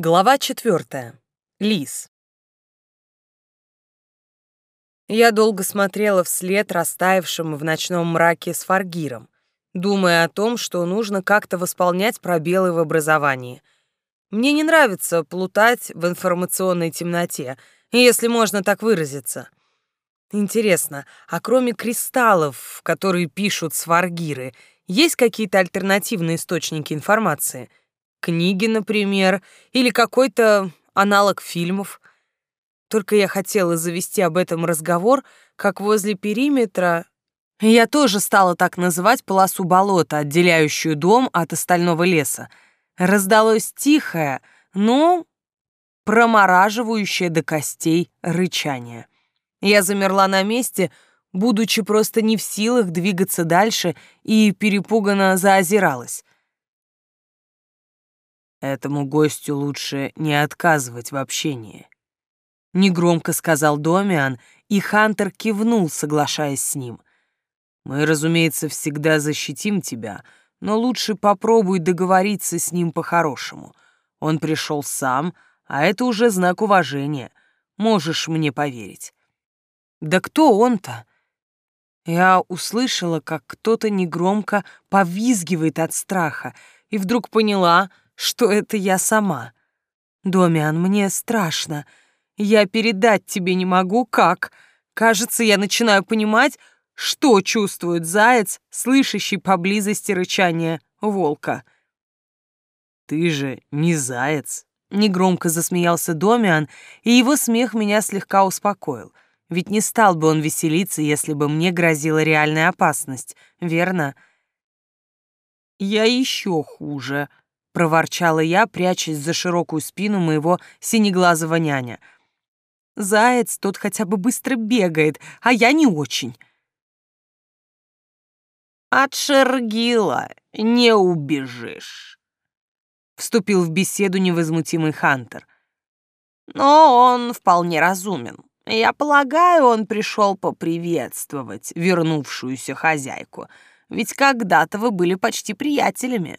Глава четвертая. Лис. Я долго смотрела вслед растаявшим в ночном мраке с фаргиром, думая о том, что нужно как-то восполнять пробелы в образовании. Мне не нравится плутать в информационной темноте, если можно так выразиться. Интересно, а кроме кристаллов, которые пишут сваргиры, есть какие-то альтернативные источники информации — Книги, например, или какой-то аналог фильмов. Только я хотела завести об этом разговор, как возле периметра я тоже стала так называть полосу болота, отделяющую дом от остального леса. Раздалось тихое, но промораживающее до костей рычание. Я замерла на месте, будучи просто не в силах двигаться дальше и перепуганно заозиралась. Этому гостю лучше не отказывать в общении. Негромко сказал Домиан, и Хантер кивнул, соглашаясь с ним. Мы, разумеется, всегда защитим тебя, но лучше попробуй договориться с ним по-хорошему. Он пришел сам, а это уже знак уважения. Можешь мне поверить. Да кто он-то? Я услышала, как кто-то негромко повизгивает от страха, и вдруг поняла — что это я сама. Домиан, мне страшно. Я передать тебе не могу, как. Кажется, я начинаю понимать, что чувствует заяц, слышащий поблизости рычание волка. Ты же не заяц. Негромко засмеялся Домиан, и его смех меня слегка успокоил. Ведь не стал бы он веселиться, если бы мне грозила реальная опасность, верно? Я еще хуже, проворчала я, прячась за широкую спину моего синеглазого няня. Заяц тот хотя бы быстро бегает, а я не очень. От Шергила не убежишь, вступил в беседу невозмутимый Хантер. Но он вполне разумен. Я полагаю, он пришел поприветствовать вернувшуюся хозяйку, ведь когда-то вы были почти приятелями.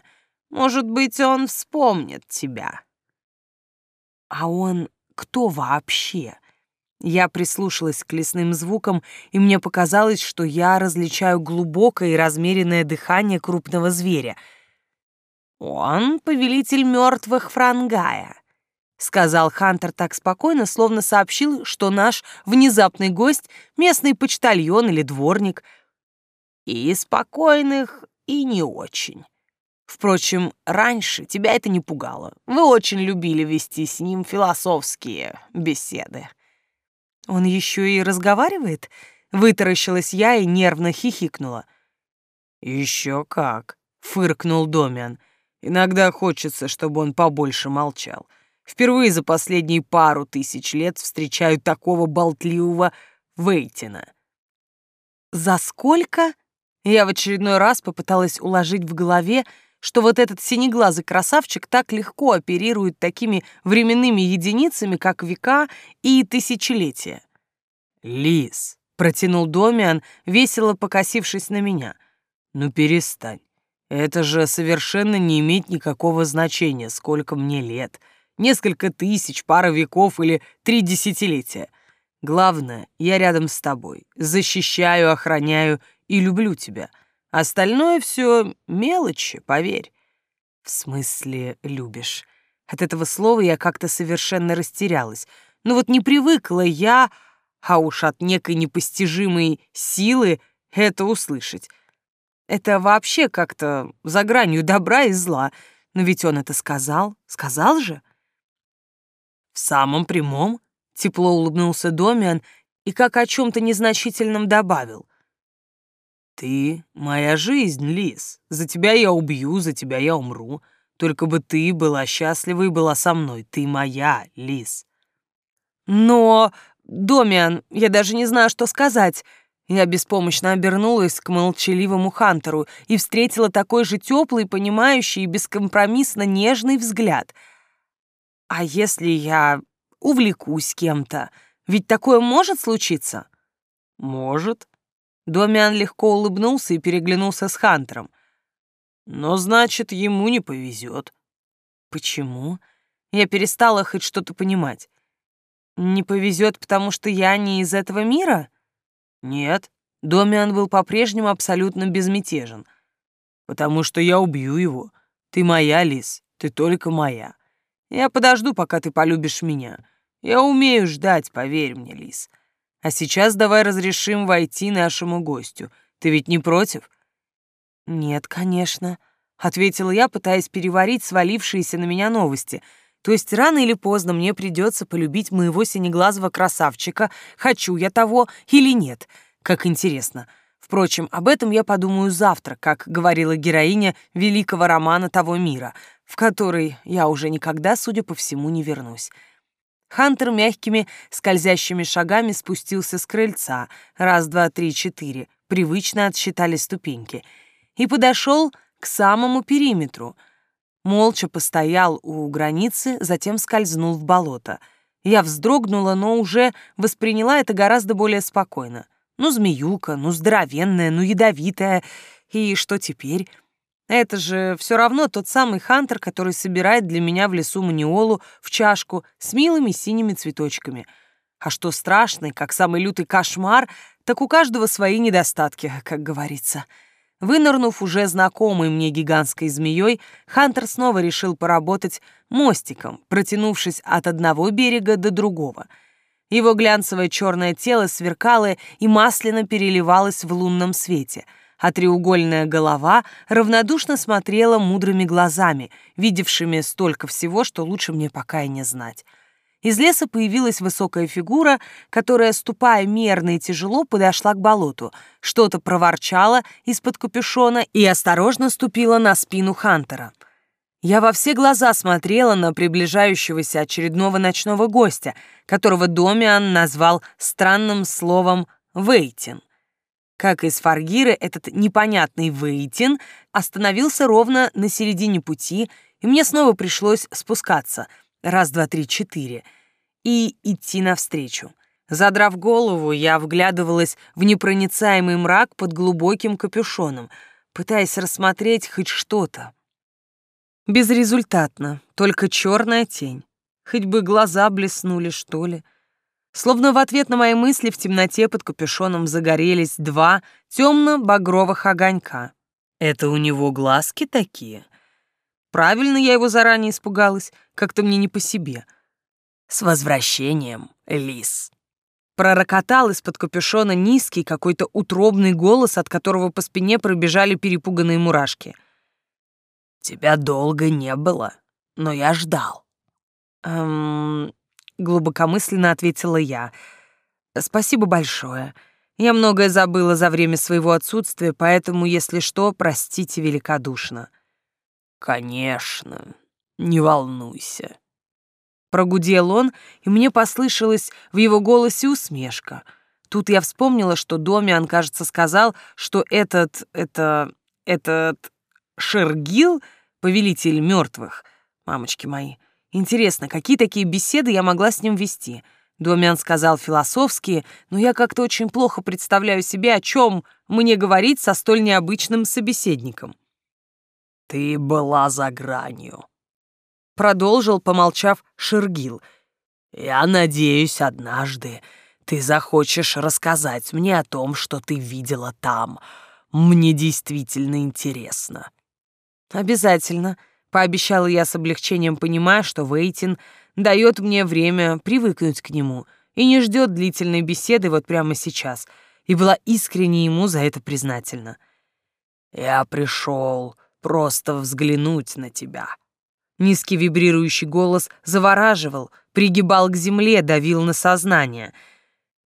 Может быть, он вспомнит тебя. А он кто вообще? Я прислушалась к лесным звукам, и мне показалось, что я различаю глубокое и размеренное дыхание крупного зверя. «Он — повелитель мертвых Франгая», — сказал Хантер так спокойно, словно сообщил, что наш внезапный гость — местный почтальон или дворник. «И спокойных, и не очень. Впрочем, раньше тебя это не пугало. Вы очень любили вести с ним философские беседы. Он еще и разговаривает? Вытаращилась я и нервно хихикнула. Еще как, фыркнул Домиан. Иногда хочется, чтобы он побольше молчал. Впервые за последние пару тысяч лет встречаю такого болтливого Вейтина. За сколько? Я в очередной раз попыталась уложить в голове, что вот этот синеглазый красавчик так легко оперирует такими временными единицами, как века и тысячелетия. «Лис», — протянул Домиан, весело покосившись на меня, — «ну перестань. Это же совершенно не имеет никакого значения, сколько мне лет. Несколько тысяч, пара веков или три десятилетия. Главное, я рядом с тобой, защищаю, охраняю и люблю тебя. Остальное все мелочи, поверь. В смысле, любишь? От этого слова я как-то совершенно растерялась. Ну вот не привыкла я, а уж от некой непостижимой силы это услышать. Это вообще как-то за гранью добра и зла. Но ведь он это сказал. Сказал же? В самом прямом, тепло улыбнулся Домиан и как о чем-то незначительном добавил. «Ты — моя жизнь, Лис. За тебя я убью, за тебя я умру. Только бы ты была счастлива и была со мной. Ты моя, Лис». «Но, Домиан, я даже не знаю, что сказать». Я беспомощно обернулась к молчаливому Хантеру и встретила такой же теплый, понимающий и бескомпромиссно нежный взгляд. «А если я увлекусь кем-то? Ведь такое может случиться?» «Может», Домиан легко улыбнулся и переглянулся с Хантером. «Но значит, ему не повезет». «Почему?» Я перестала хоть что-то понимать. Не повезет, потому что я не из этого мира? Нет, Домиан был по-прежнему абсолютно безмятежен. Потому что я убью его. Ты моя, Лис, ты только моя. Я подожду, пока ты полюбишь меня. Я умею ждать, поверь мне, Лис. А сейчас давай разрешим войти нашему гостю. Ты ведь не против? Нет, конечно, ответила я, пытаясь переварить свалившиеся на меня новости. То есть рано или поздно мне придется полюбить моего синеглазого красавчика, хочу я того или нет. Как интересно. Впрочем, об этом я подумаю завтра, как говорила героиня великого романа того мира, в который я уже никогда, судя по всему, не вернусь. Хантер мягкими, скользящими шагами спустился с крыльца, раз, два, три, четыре, привычно отсчитали ступеньки, и подошел к самому периметру. Молча постоял у границы, затем скользнул в болото. Я вздрогнула, но уже восприняла это гораздо более спокойно. Ну, змеюка, ну, здоровенная, ну, ядовитая. И что теперь? Это же все равно тот самый Хантер, который собирает для меня в лесу маниолу в чашку с милыми синими цветочками. А что страшный, как самый лютый кошмар, так у каждого свои недостатки, как говорится. Вынырнув уже знакомой мне гигантской змеей, Хантер снова решил поработать мостиком, протянувшись от одного берега до другого — его глянцевое черное тело сверкало и масляно переливалось в лунном свете, а треугольная голова равнодушно смотрела мудрыми глазами, видевшими столько всего, что лучше мне пока и не знать. Из леса появилась высокая фигура, которая, ступая мерно и тяжело, подошла к болоту, что-то проворчала из-под капюшона и осторожно ступила на спину Хантера — я во все глаза смотрела на приближающегося очередного ночного гостя, которого Домиан назвал странным словом «вейтин». Как из Фаргиры, этот непонятный Вейтин остановился ровно на середине пути, и мне снова пришлось спускаться, раз, два, три, четыре, и идти навстречу. Задрав голову, я вглядывалась в непроницаемый мрак под глубоким капюшоном, пытаясь рассмотреть хоть что-то. Безрезультатно, только черная тень. Хоть бы глаза блеснули, что ли. Словно в ответ на мои мысли в темноте под капюшоном загорелись два темно-багровых огонька. Это у него глазки такие? Правильно я его заранее испугалась, как-то мне не по себе. С возвращением, лис. Пророкотал из-под капюшона низкий какой-то утробный голос, от которого по спине пробежали перепуганные мурашки — Тебя долго не было, но я ждал. Эм, глубокомысленно ответила я. Спасибо большое. Я многое забыла за время своего отсутствия, поэтому, если что, простите великодушно. Конечно, не волнуйся. Прогудел он, и мне послышалась в его голосе усмешка. Тут я вспомнила, что Домиан, кажется, сказал, что этот, это, этот Шергил — повелитель мертвых. Мамочки мои, интересно, какие такие беседы я могла с ним вести? Домиан сказал философские, но я как-то очень плохо представляю себе, о чем мне говорить со столь необычным собеседником. «Ты была за гранью», — продолжил, помолчав, Шергил. «Я надеюсь, однажды ты захочешь рассказать мне о том, что ты видела там. Мне действительно интересно». «Обязательно», — пообещала я с облегчением, понимая, что Вейтин дает мне время привыкнуть к нему и не ждет длительной беседы вот прямо сейчас, и была искренне ему за это признательна. «Я пришел просто взглянуть на тебя». Низкий вибрирующий голос завораживал, пригибал к земле, давил на сознание.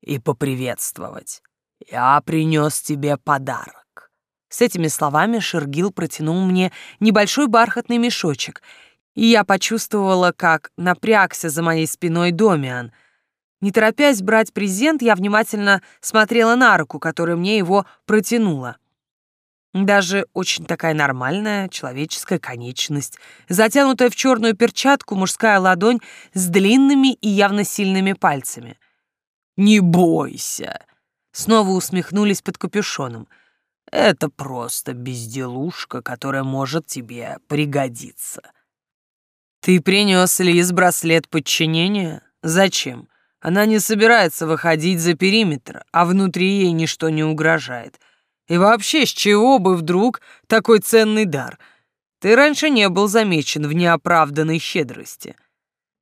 «И поприветствовать. Я принес тебе подарок». С этими словами Шергил протянул мне небольшой бархатный мешочек, и я почувствовала, как напрягся за моей спиной Домиан. Не торопясь брать презент, я внимательно смотрела на руку, которая мне его протянула. Даже очень такая нормальная человеческая конечность, затянутая в черную перчатку мужская ладонь с длинными и явно сильными пальцами. «Не бойся!» Снова усмехнулись под капюшоном — это просто безделушка, которая может тебе пригодиться. «Ты принес Лиз браслет подчинения? Зачем? Она не собирается выходить за периметр, а внутри ей ничто не угрожает. И вообще, с чего бы вдруг такой ценный дар? Ты раньше не был замечен в неоправданной щедрости».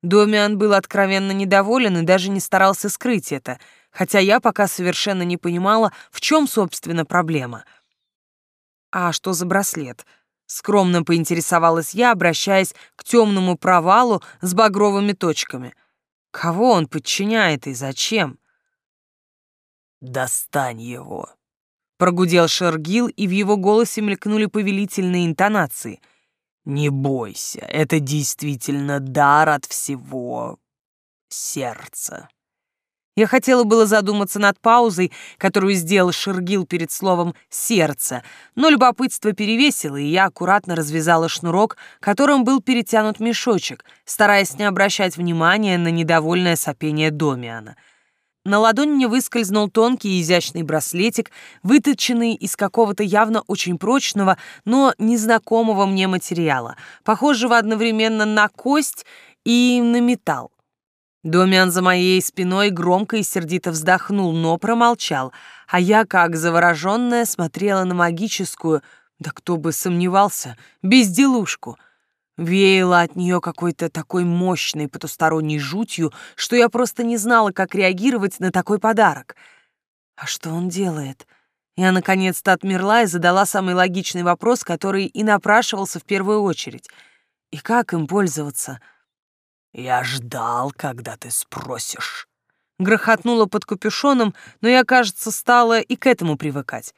Домиан был откровенно недоволен и даже не старался скрыть это, хотя я пока совершенно не понимала, в чем, собственно, проблема. «А что за браслет?» Скромно поинтересовалась я, обращаясь к темному провалу с багровыми точками. Кого он подчиняет и зачем? «Достань его!» Прогудел Шергил, и в его голосе мелькнули повелительные интонации. «Не бойся, это действительно дар от всего сердца». Я хотела было задуматься над паузой, которую сделал Шергил перед словом «сердце», но любопытство перевесило, и я аккуратно развязала шнурок, которым был перетянут мешочек, стараясь не обращать внимания на недовольное сопение Домиана. На ладонь мне выскользнул тонкий изящный браслетик, выточенный из какого-то явно очень прочного, но незнакомого мне материала, похожего одновременно на кость и на металл. Домиан за моей спиной громко и сердито вздохнул, но промолчал, а я, как завороженная, смотрела на магическую, да кто бы сомневался, безделушку. Веяло от нее какой-то такой мощной потусторонней жутью, что я просто не знала, как реагировать на такой подарок. А что он делает? Я наконец-то отмерла и задала самый логичный вопрос, который и напрашивался в первую очередь. И как им пользоваться — «Я ждал, когда ты спросишь». Грохотнула под капюшоном, но я, кажется, стала и к этому привыкать.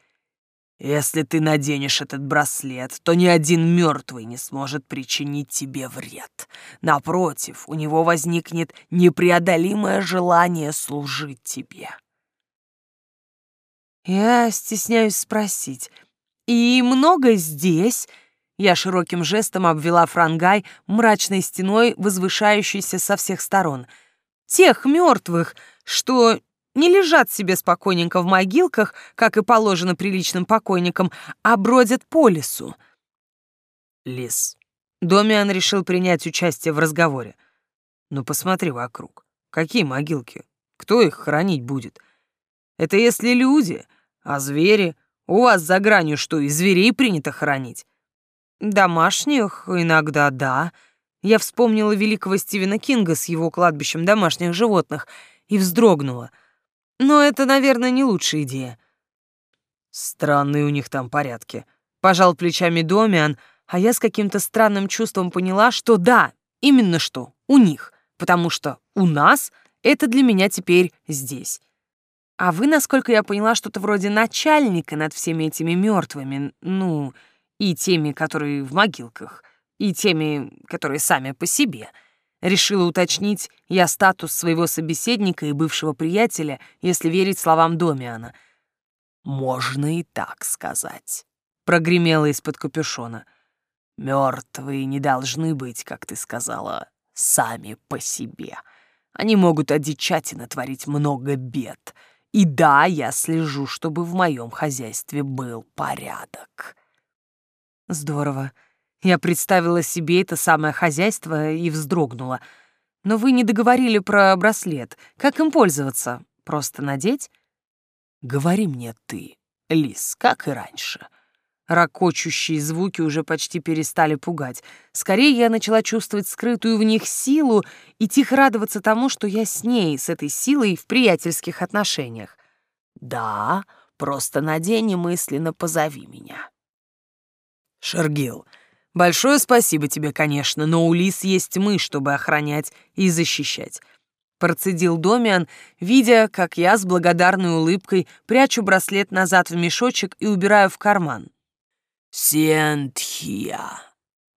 «Если ты наденешь этот браслет, то ни один мертвый не сможет причинить тебе вред. Напротив, у него возникнет непреодолимое желание служить тебе». Я стесняюсь спросить, «И много здесь?» Я широким жестом обвела франгай мрачной стеной, возвышающейся со всех сторон. Тех мертвых, что не лежат себе спокойненько в могилках, как и положено приличным покойникам, а бродят по лесу. Лис. Домиан решил принять участие в разговоре. Ну посмотри вокруг. Какие могилки? Кто их хранить будет? Это если люди, а звери? У вас за гранью что, и зверей принято хранить? Домашних иногда да. Я вспомнила великого Стивена Кинга с его кладбищем домашних животных и вздрогнула. Но это, наверное, не лучшая идея. Странные у них там порядки. Пожал плечами Домиан, а я с каким-то странным чувством поняла, что да, именно что, у них, потому что у нас это для меня теперь здесь. А вы, насколько я поняла, что-то вроде начальника над всеми этими мертвыми, ну, и теми, которые в могилках, и теми, которые сами по себе. Решила уточнить я статус своего собеседника и бывшего приятеля, если верить словам Домиана. «Можно и так сказать», — прогремело из-под капюшона. «Мертвые не должны быть, как ты сказала, сами по себе. Они могут одичать и натворить много бед. И да, я слежу, чтобы в моем хозяйстве был порядок». Здорово. Я представила себе это самое хозяйство и вздрогнула. Но вы не договорили про браслет. Как им пользоваться? Просто надеть? Говори мне ты, Лис, как и раньше. Рокочущие звуки уже почти перестали пугать. Скорее я начала чувствовать скрытую в них силу и тихо радоваться тому, что я с ней, с этой силой в приятельских отношениях. «Да, просто надень и мысленно позови меня». Шергил, большое спасибо тебе, конечно, но у лис есть мы, чтобы охранять и защищать. Процедил Домиан, видя, как я с благодарной улыбкой прячу браслет назад в мешочек и убираю в карман. «Сиентхия,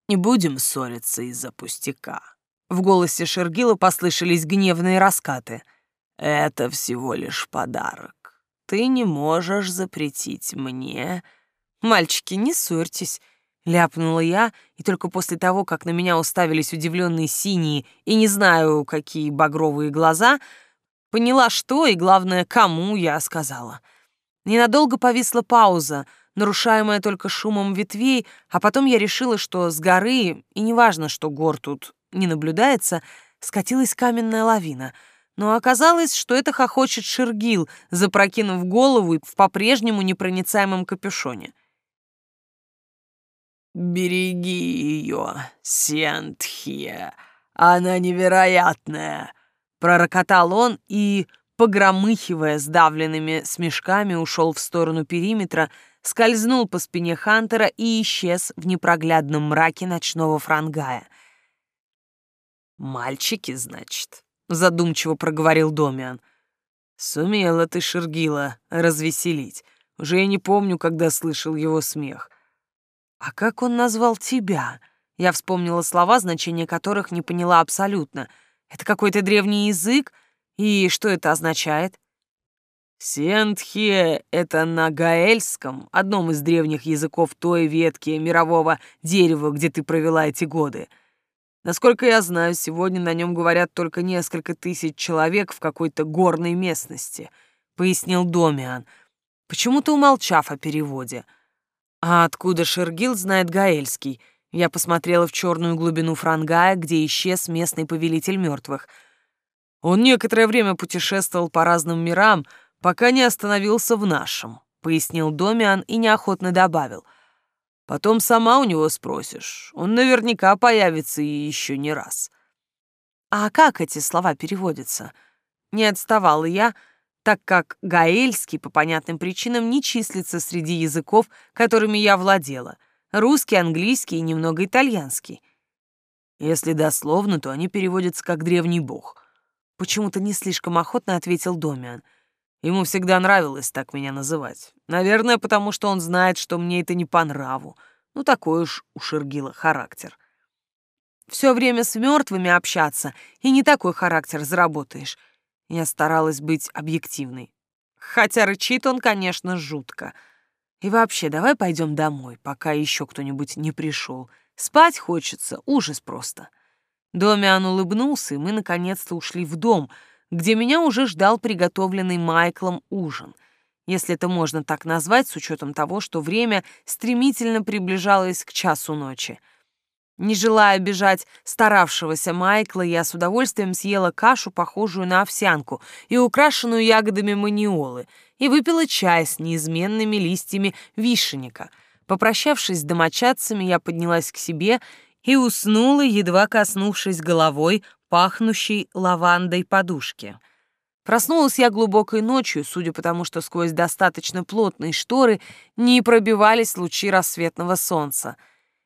не будем ссориться из-за пустяка». В голосе Шергила послышались гневные раскаты. «Это всего лишь подарок. Ты не можешь запретить мне...» «Мальчики, не ссорьтесь. Ляпнула я, и только после того, как на меня уставились удивленные синие и не знаю, какие багровые глаза, поняла, что и, главное, кому я сказала. Ненадолго повисла пауза, нарушаемая только шумом ветвей, а потом я решила, что с горы, и неважно, что гор тут не наблюдается, скатилась каменная лавина. Но оказалось, что это хохочет Шергил, запрокинув голову в по-прежнему непроницаемом капюшоне. «Береги ее, Сентхия, она невероятная!» Пророкотал он и, погромыхивая сдавленными смешками, ушел в сторону периметра, скользнул по спине Хантера и исчез в непроглядном мраке ночного франгая. «Мальчики, значит», — задумчиво проговорил Домиан. «Сумела ты, Шергила, развеселить. Уже я не помню, когда слышал его смех. А как он назвал тебя?» Я вспомнила слова, значения которых не поняла абсолютно. «Это какой-то древний язык? И что это означает?» Сентхе — это на гаэльском, одном из древних языков той ветки мирового дерева, где ты провела эти годы. Насколько я знаю, сегодня на нем говорят только несколько тысяч человек в какой-то горной местности, — пояснил Домиан, почему-то умолчав о переводе. А откуда Шергил знает гаэльский? Я посмотрела в черную глубину Франгая, где исчез местный повелитель мертвых. Он некоторое время путешествовал по разным мирам, — пока не остановился в нашем», — пояснил Домиан и неохотно добавил. «Потом сама у него спросишь. Он наверняка появится и еще не раз». «А как эти слова переводятся?» Не отставала я, так как гаэльский по понятным причинам не числится среди языков, которыми я владела. Русский, английский и немного итальянский. Если дословно, то они переводятся как «древний бог». Почему-то не слишком охотно ответил Домиан — Ему всегда нравилось так меня называть. Наверное, потому что он знает, что мне это не по нраву. Ну, такой уж у Шергила характер. Все время с мертвыми общаться, и не такой характер заработаешь. Я старалась быть объективной. Хотя рычит он, конечно, жутко. И вообще, давай пойдем домой, пока еще кто-нибудь не пришел. Спать хочется, ужас просто. Домиан улыбнулся, и мы наконец-то ушли в дом — где меня уже ждал приготовленный Майклом ужин, если это можно так назвать с учетом того, что время стремительно приближалось к часу ночи. Не желая обижать старавшегося Майкла, я с удовольствием съела кашу, похожую на овсянку и украшенную ягодами маниолы, и выпила чай с неизменными листьями вишенника. Попрощавшись с домочадцами, я поднялась к себе и уснула, едва коснувшись головой пахнущей лавандой подушки. Проснулась я глубокой ночью, судя по тому, что сквозь достаточно плотные шторы не пробивались лучи рассветного солнца.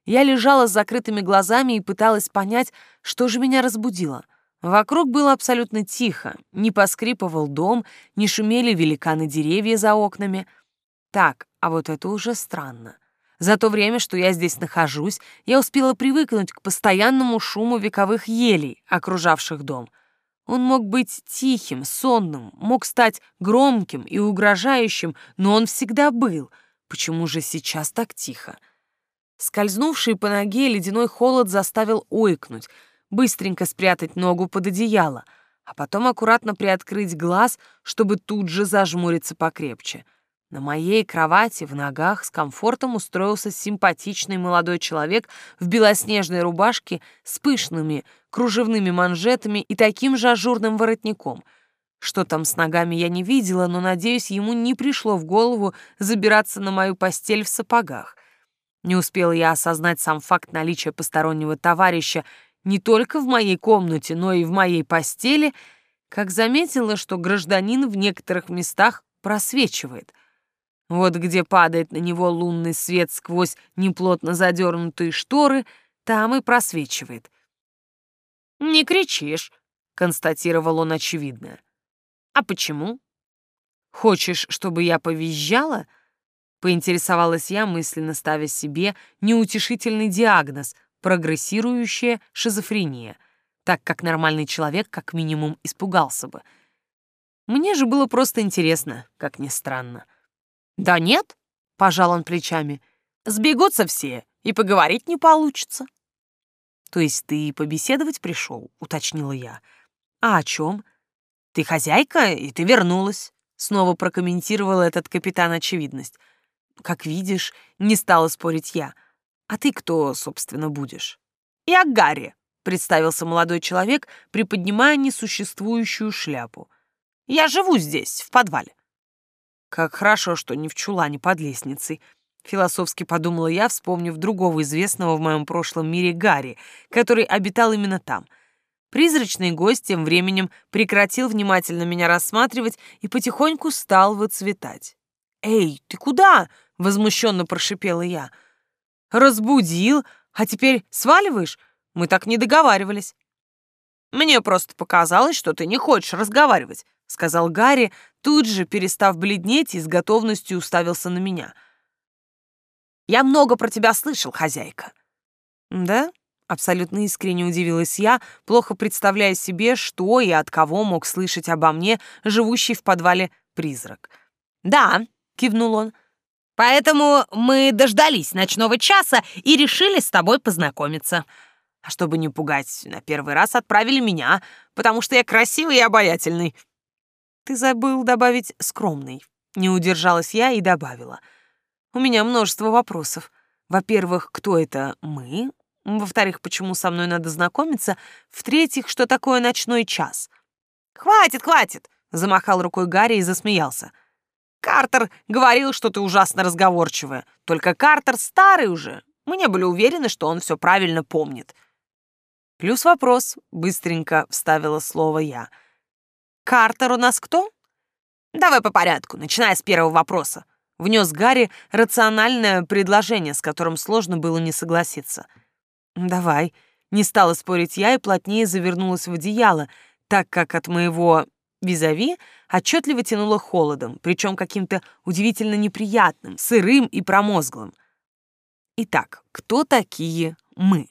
Я лежала с закрытыми глазами и пыталась понять, что же меня разбудило. Вокруг было абсолютно тихо, не поскрипывал дом, не шумели великаны деревья за окнами. Так, а вот это уже странно. За то время, что я здесь нахожусь, я успела привыкнуть к постоянному шуму вековых елей, окружавших дом. Он мог быть тихим, сонным, мог стать громким и угрожающим, но он всегда был. Почему же сейчас так тихо? Скользнувший по ноге ледяной холод заставил ойкнуть, быстренько спрятать ногу под одеяло, а потом аккуратно приоткрыть глаз, чтобы тут же зажмуриться покрепче — на моей кровати в ногах с комфортом устроился симпатичный молодой человек в белоснежной рубашке с пышными кружевными манжетами и таким же ажурным воротником. Что там с ногами я не видела, но, надеюсь, ему не пришло в голову забираться на мою постель в сапогах. Не успела я осознать сам факт наличия постороннего товарища не только в моей комнате, но и в моей постели, как заметила, что гражданин в некоторых местах просвечивает — вот где падает на него лунный свет сквозь неплотно задернутые шторы, там и просвечивает. «Не кричишь», — констатировал он очевидно. «А почему?» «Хочешь, чтобы я повизжала?» Поинтересовалась я, мысленно ставя себе неутешительный диагноз — прогрессирующая шизофрения, так как нормальный человек как минимум испугался бы. Мне же было просто интересно, как ни странно. «Да нет», — пожал он плечами, — «сбегутся все, и поговорить не получится». «То есть ты побеседовать пришел?» — уточнила я. «А о чем?» «Ты хозяйка, и ты вернулась», — снова прокомментировал этот капитан очевидность. «Как видишь, не стала спорить я. А ты кто, собственно, будешь?» «Я Гарри», представился молодой человек, приподнимая несуществующую шляпу. «Я живу здесь, в подвале». «Как хорошо, что не в чулане под лестницей», — философски подумала я, вспомнив другого известного в моем прошлом мире Гарри, который обитал именно там. Призрачный гость тем временем прекратил внимательно меня рассматривать и потихоньку стал выцветать. «Эй, ты куда?» — возмущенно прошипела я. «Разбудил, а теперь сваливаешь? Мы так не договаривались». «Мне просто показалось, что ты не хочешь разговаривать», — сказал Гарри, тут же, перестав бледнеть и с готовностью уставился на меня. «Я много про тебя слышал, хозяйка». «Да?» — абсолютно искренне удивилась я, плохо представляя себе, что и от кого мог слышать обо мне, живущий в подвале призрак. «Да», — кивнул он, — «поэтому мы дождались ночного часа и решили с тобой познакомиться». А чтобы не пугать, на первый раз отправили меня, потому что я красивый и обаятельный. Ты забыл добавить скромный. Не удержалась я и добавила. У меня множество вопросов. Во-первых, кто это мы? Во-вторых, почему со мной надо знакомиться? В-третьих, что такое ночной час? Хватит, хватит, замахал рукой Гарри и засмеялся. Картер говорил, что ты ужасно разговорчивая. Только Картер старый уже. Мы не были уверены, что он все правильно помнит. Плюс вопрос, быстренько вставила слово я. Картер у нас кто? Давай по порядку, начиная с первого вопроса. Внес Гарри рациональное предложение, с которым сложно было не согласиться. Давай. Не стала спорить я и плотнее завернулась в одеяло, так как от моего визави отчетливо тянуло холодом, причем каким-то удивительно неприятным, сырым и промозглым. Итак, кто такие мы?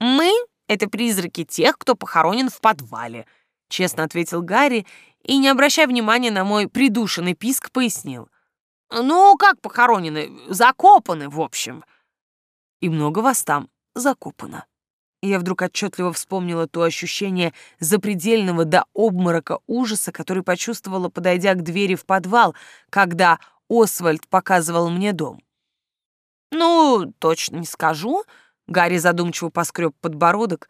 Мы это призраки тех, кто похоронен в подвале», — честно ответил Гарри и, не обращая внимания на мой придушенный писк, пояснил. «Ну, как похоронены? Закопаны, в общем». «И много вас там закопано». Я вдруг отчетливо вспомнила то ощущение запредельного до обморока ужаса, который почувствовала, подойдя к двери в подвал, когда Освальд показывал мне дом. «Ну, точно не скажу», Гарри задумчиво поскреб подбородок.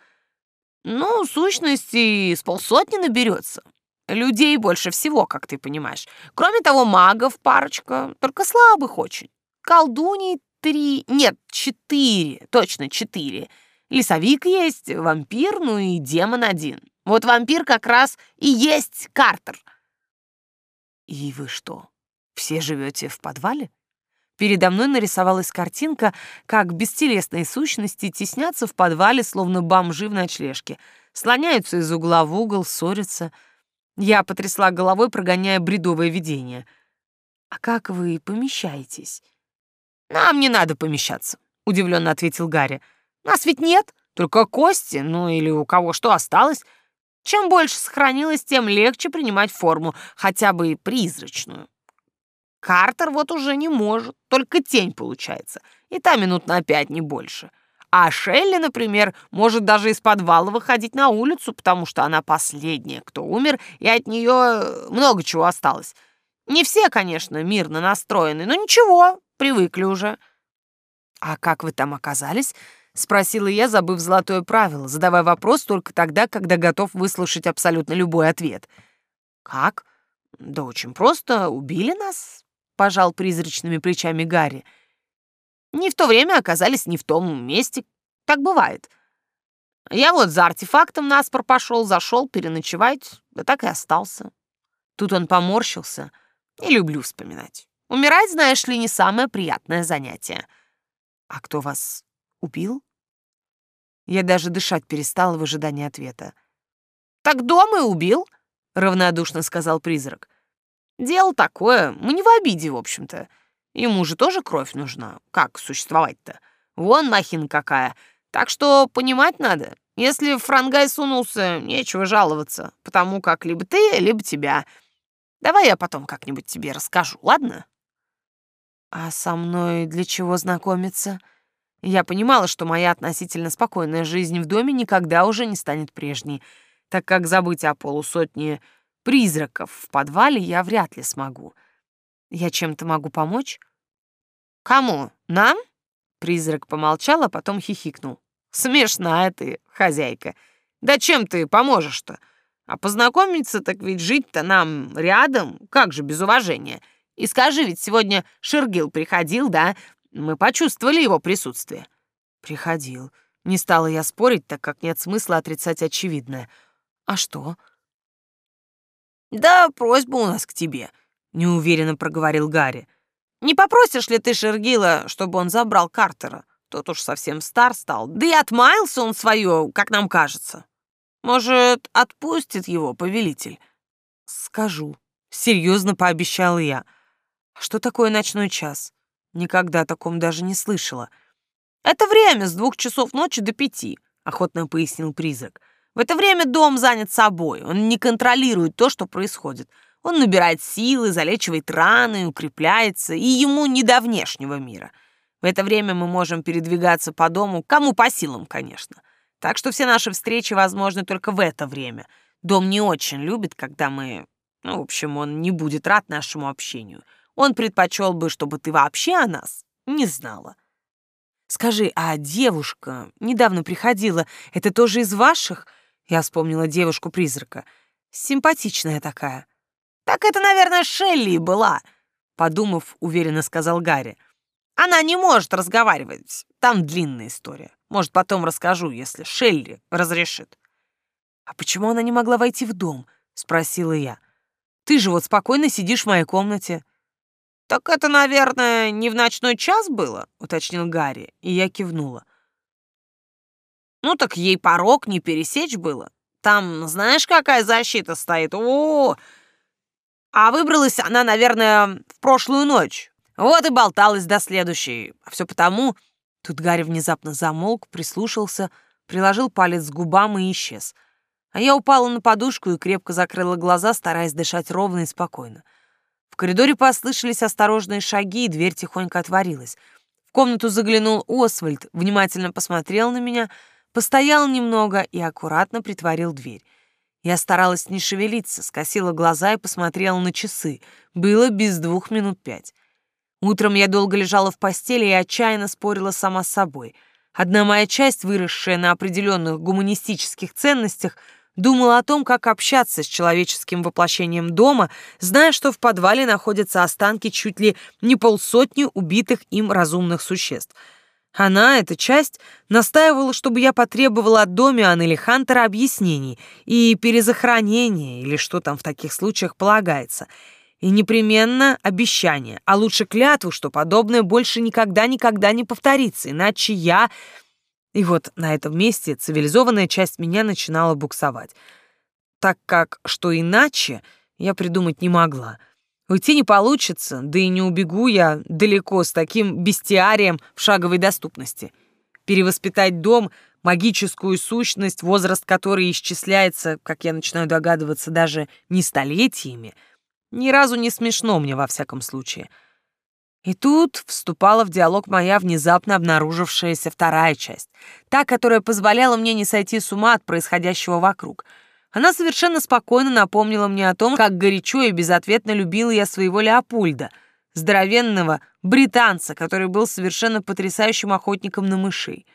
«Ну, сущности, с полсотни наберется. Людей больше всего, как ты понимаешь. Кроме того, магов парочка, только слабых очень. Колдуний три, нет, четыре, точно четыре. Лесовик есть, вампир, ну и демон один. Вот вампир как раз и есть Картер». «И вы что, все живете в подвале?» Передо мной нарисовалась картинка, как бестелесные сущности теснятся в подвале, словно бомжи в ночлежке. Слоняются из угла в угол, ссорятся. Я потрясла головой, прогоняя бредовое видение. «А как вы помещаетесь?» «Нам не надо помещаться», — удивленно ответил Гарри. «Нас ведь нет, только кости, ну или у кого что осталось. Чем больше сохранилось, тем легче принимать форму, хотя бы призрачную. Картер вот уже не может, только тень получается. И та минут на пять, не больше. А Шелли, например, может даже из подвала выходить на улицу, потому что она последняя, кто умер, и от нее много чего осталось. Не все, конечно, мирно настроены, но ничего, привыкли уже. «А как вы там оказались?» — спросила я, забыв золотое правило, задавая вопрос только тогда, когда готов выслушать абсолютно любой ответ. «Как? Да очень просто. Убили нас, пожал призрачными плечами Гарри. Не в то время оказались не в том месте. Так бывает. Я вот за артефактом наспор пошел, зашел переночевать, да так и остался. Тут он поморщился. Не люблю вспоминать. Умирать, знаешь ли, не самое приятное занятие. А кто вас убил? Я даже дышать перестала в ожидании ответа. Так дома и убил, равнодушно сказал призрак. Дело такое, мы не в обиде, в общем-то. Ему же тоже кровь нужна. Как существовать-то? Вон махина какая. Так что понимать надо. Если Франгай сунулся, нечего жаловаться, потому как либо ты, либо тебя. Давай я потом как-нибудь тебе расскажу, ладно? А со мной для чего знакомиться? Я понимала, что моя относительно спокойная жизнь в доме никогда уже не станет прежней, так как забыть о полусотне Призраков в подвале я вряд ли смогу. Я чем-то могу помочь? Кому? Нам? Призрак помолчал, а потом хихикнул. Смешная ты, хозяйка. Да чем ты поможешь-то? А познакомиться так ведь жить-то нам рядом, как же без уважения. И скажи, ведь сегодня Шергил приходил, да? Мы почувствовали его присутствие. Приходил. Не стала я спорить, так как нет смысла отрицать очевидное. А что? Да просьба у нас к тебе, неуверенно проговорил Гарри. Не попросишь ли ты Шергила, чтобы он забрал Картера? Тот уж совсем стар стал, да и отмаялся он свое, как нам кажется. Может, отпустит его повелитель? Скажу. Серьезно пообещал я. Что такое ночной час? Никогда о таком даже не слышала. Это время с двух часов ночи до пяти, охотно пояснил призрак. В это время дом занят собой, он не контролирует то, что происходит. Он набирает силы, залечивает раны, укрепляется, и ему не до внешнего мира. В это время мы можем передвигаться по дому, кому по силам, конечно. Так что все наши встречи возможны только в это время. Дом не очень любит, когда мы... Ну, в общем, он не будет рад нашему общению. Он предпочел бы, чтобы ты вообще о нас не знала. Скажи, а девушка недавно приходила, это тоже из ваших? Я вспомнила девушку-призрака. Симпатичная такая. Так это, наверное, Шелли была, подумав, уверенно сказал Гарри. Она не может разговаривать. Там длинная история. Может, потом расскажу, если Шелли разрешит. А почему она не могла войти в дом? спросила я. Ты же вот спокойно сидишь в моей комнате. «Так это, наверное, не в ночной час было?» — уточнил Гарри, и я кивнула. «Ну так ей порог не пересечь было. Там, знаешь, какая защита стоит? О, А выбралась она, наверное, в прошлую ночь. Вот и болталась до следующей. А все потому...» Тут Гарри внезапно замолк, прислушался, приложил палец к губам и исчез. А я упала на подушку и крепко закрыла глаза, стараясь дышать ровно и спокойно. В коридоре послышались осторожные шаги, и дверь тихонько отворилась. В комнату заглянул Освальд, внимательно посмотрел на меня, постоял немного и аккуратно притворил дверь. Я старалась не шевелиться, скосила глаза и посмотрела на часы. Было без двух минут пять. Утром я долго лежала в постели и отчаянно спорила сама с собой. Одна моя часть, выросшая на определенных гуманистических ценностях, Думала о том, как общаться с человеческим воплощением дома, зная, что в подвале находятся останки чуть ли не полсотни убитых им разумных существ. Она, эта часть, настаивала, чтобы я потребовала от Домиана или Хантера объяснений и перезахоронения, или что там в таких случаях полагается. И непременно обещание, а лучше клятву, что подобное больше никогда-никогда не повторится, иначе я и вот на этом месте цивилизованная часть меня начинала буксовать, так как что иначе я придумать не могла. Уйти не получится, да и не убегу я далеко с таким бестиарием в шаговой доступности. Перевоспитать дом, магическую сущность, возраст которой исчисляется, как я начинаю догадываться, даже не столетиями, ни разу не смешно мне во всяком случае — и тут вступала в диалог моя внезапно обнаружившаяся вторая часть, та, которая позволяла мне не сойти с ума от происходящего вокруг. Она совершенно спокойно напомнила мне о том, как горячо и безответно любила я своего Леопольда, здоровенного британца, который был совершенно потрясающим охотником на мышей.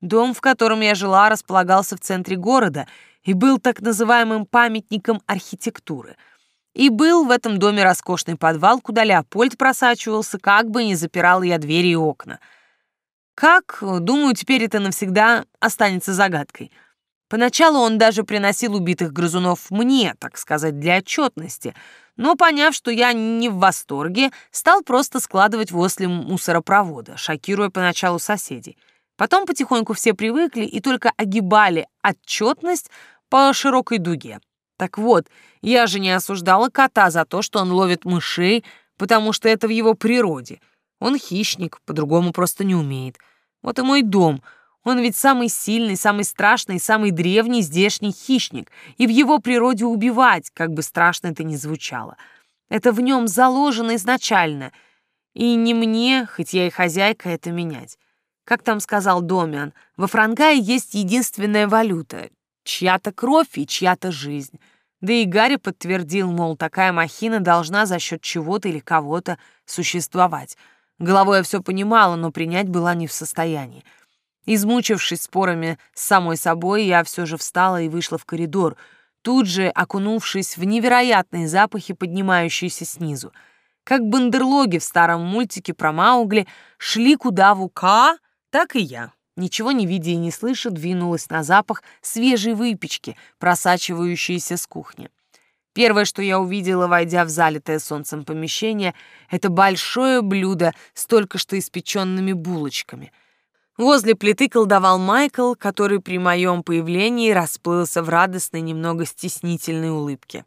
Дом, в котором я жила, располагался в центре города и был так называемым памятником архитектуры — и был в этом доме роскошный подвал, куда Леопольд просачивался, как бы не запирал я двери и окна. Как, думаю, теперь это навсегда останется загадкой. Поначалу он даже приносил убитых грызунов мне, так сказать, для отчетности, но, поняв, что я не в восторге, стал просто складывать возле мусоропровода, шокируя поначалу соседей. Потом потихоньку все привыкли и только огибали отчетность по широкой дуге. Так вот, я же не осуждала кота за то, что он ловит мышей, потому что это в его природе. Он хищник, по-другому просто не умеет. Вот и мой дом. Он ведь самый сильный, самый страшный, самый древний здешний хищник. И в его природе убивать, как бы страшно это ни звучало. Это в нем заложено изначально. И не мне, хоть я и хозяйка, это менять. Как там сказал Домиан, во Франгае есть единственная валюта чья-то кровь и чья-то жизнь. Да и Гарри подтвердил, мол, такая махина должна за счет чего-то или кого-то существовать. Головой я все понимала, но принять была не в состоянии. Измучившись спорами с самой собой, я все же встала и вышла в коридор, тут же окунувшись в невероятные запахи, поднимающиеся снизу. Как бандерлоги в старом мультике про Маугли шли куда в УК, так и я. Ничего не видя и не слыша, двинулась на запах свежей выпечки, просачивающейся с кухни. Первое, что я увидела, войдя в залитое солнцем помещение, это большое блюдо с только что испеченными булочками. Возле плиты колдовал Майкл, который при моем появлении расплылся в радостной, немного стеснительной улыбке.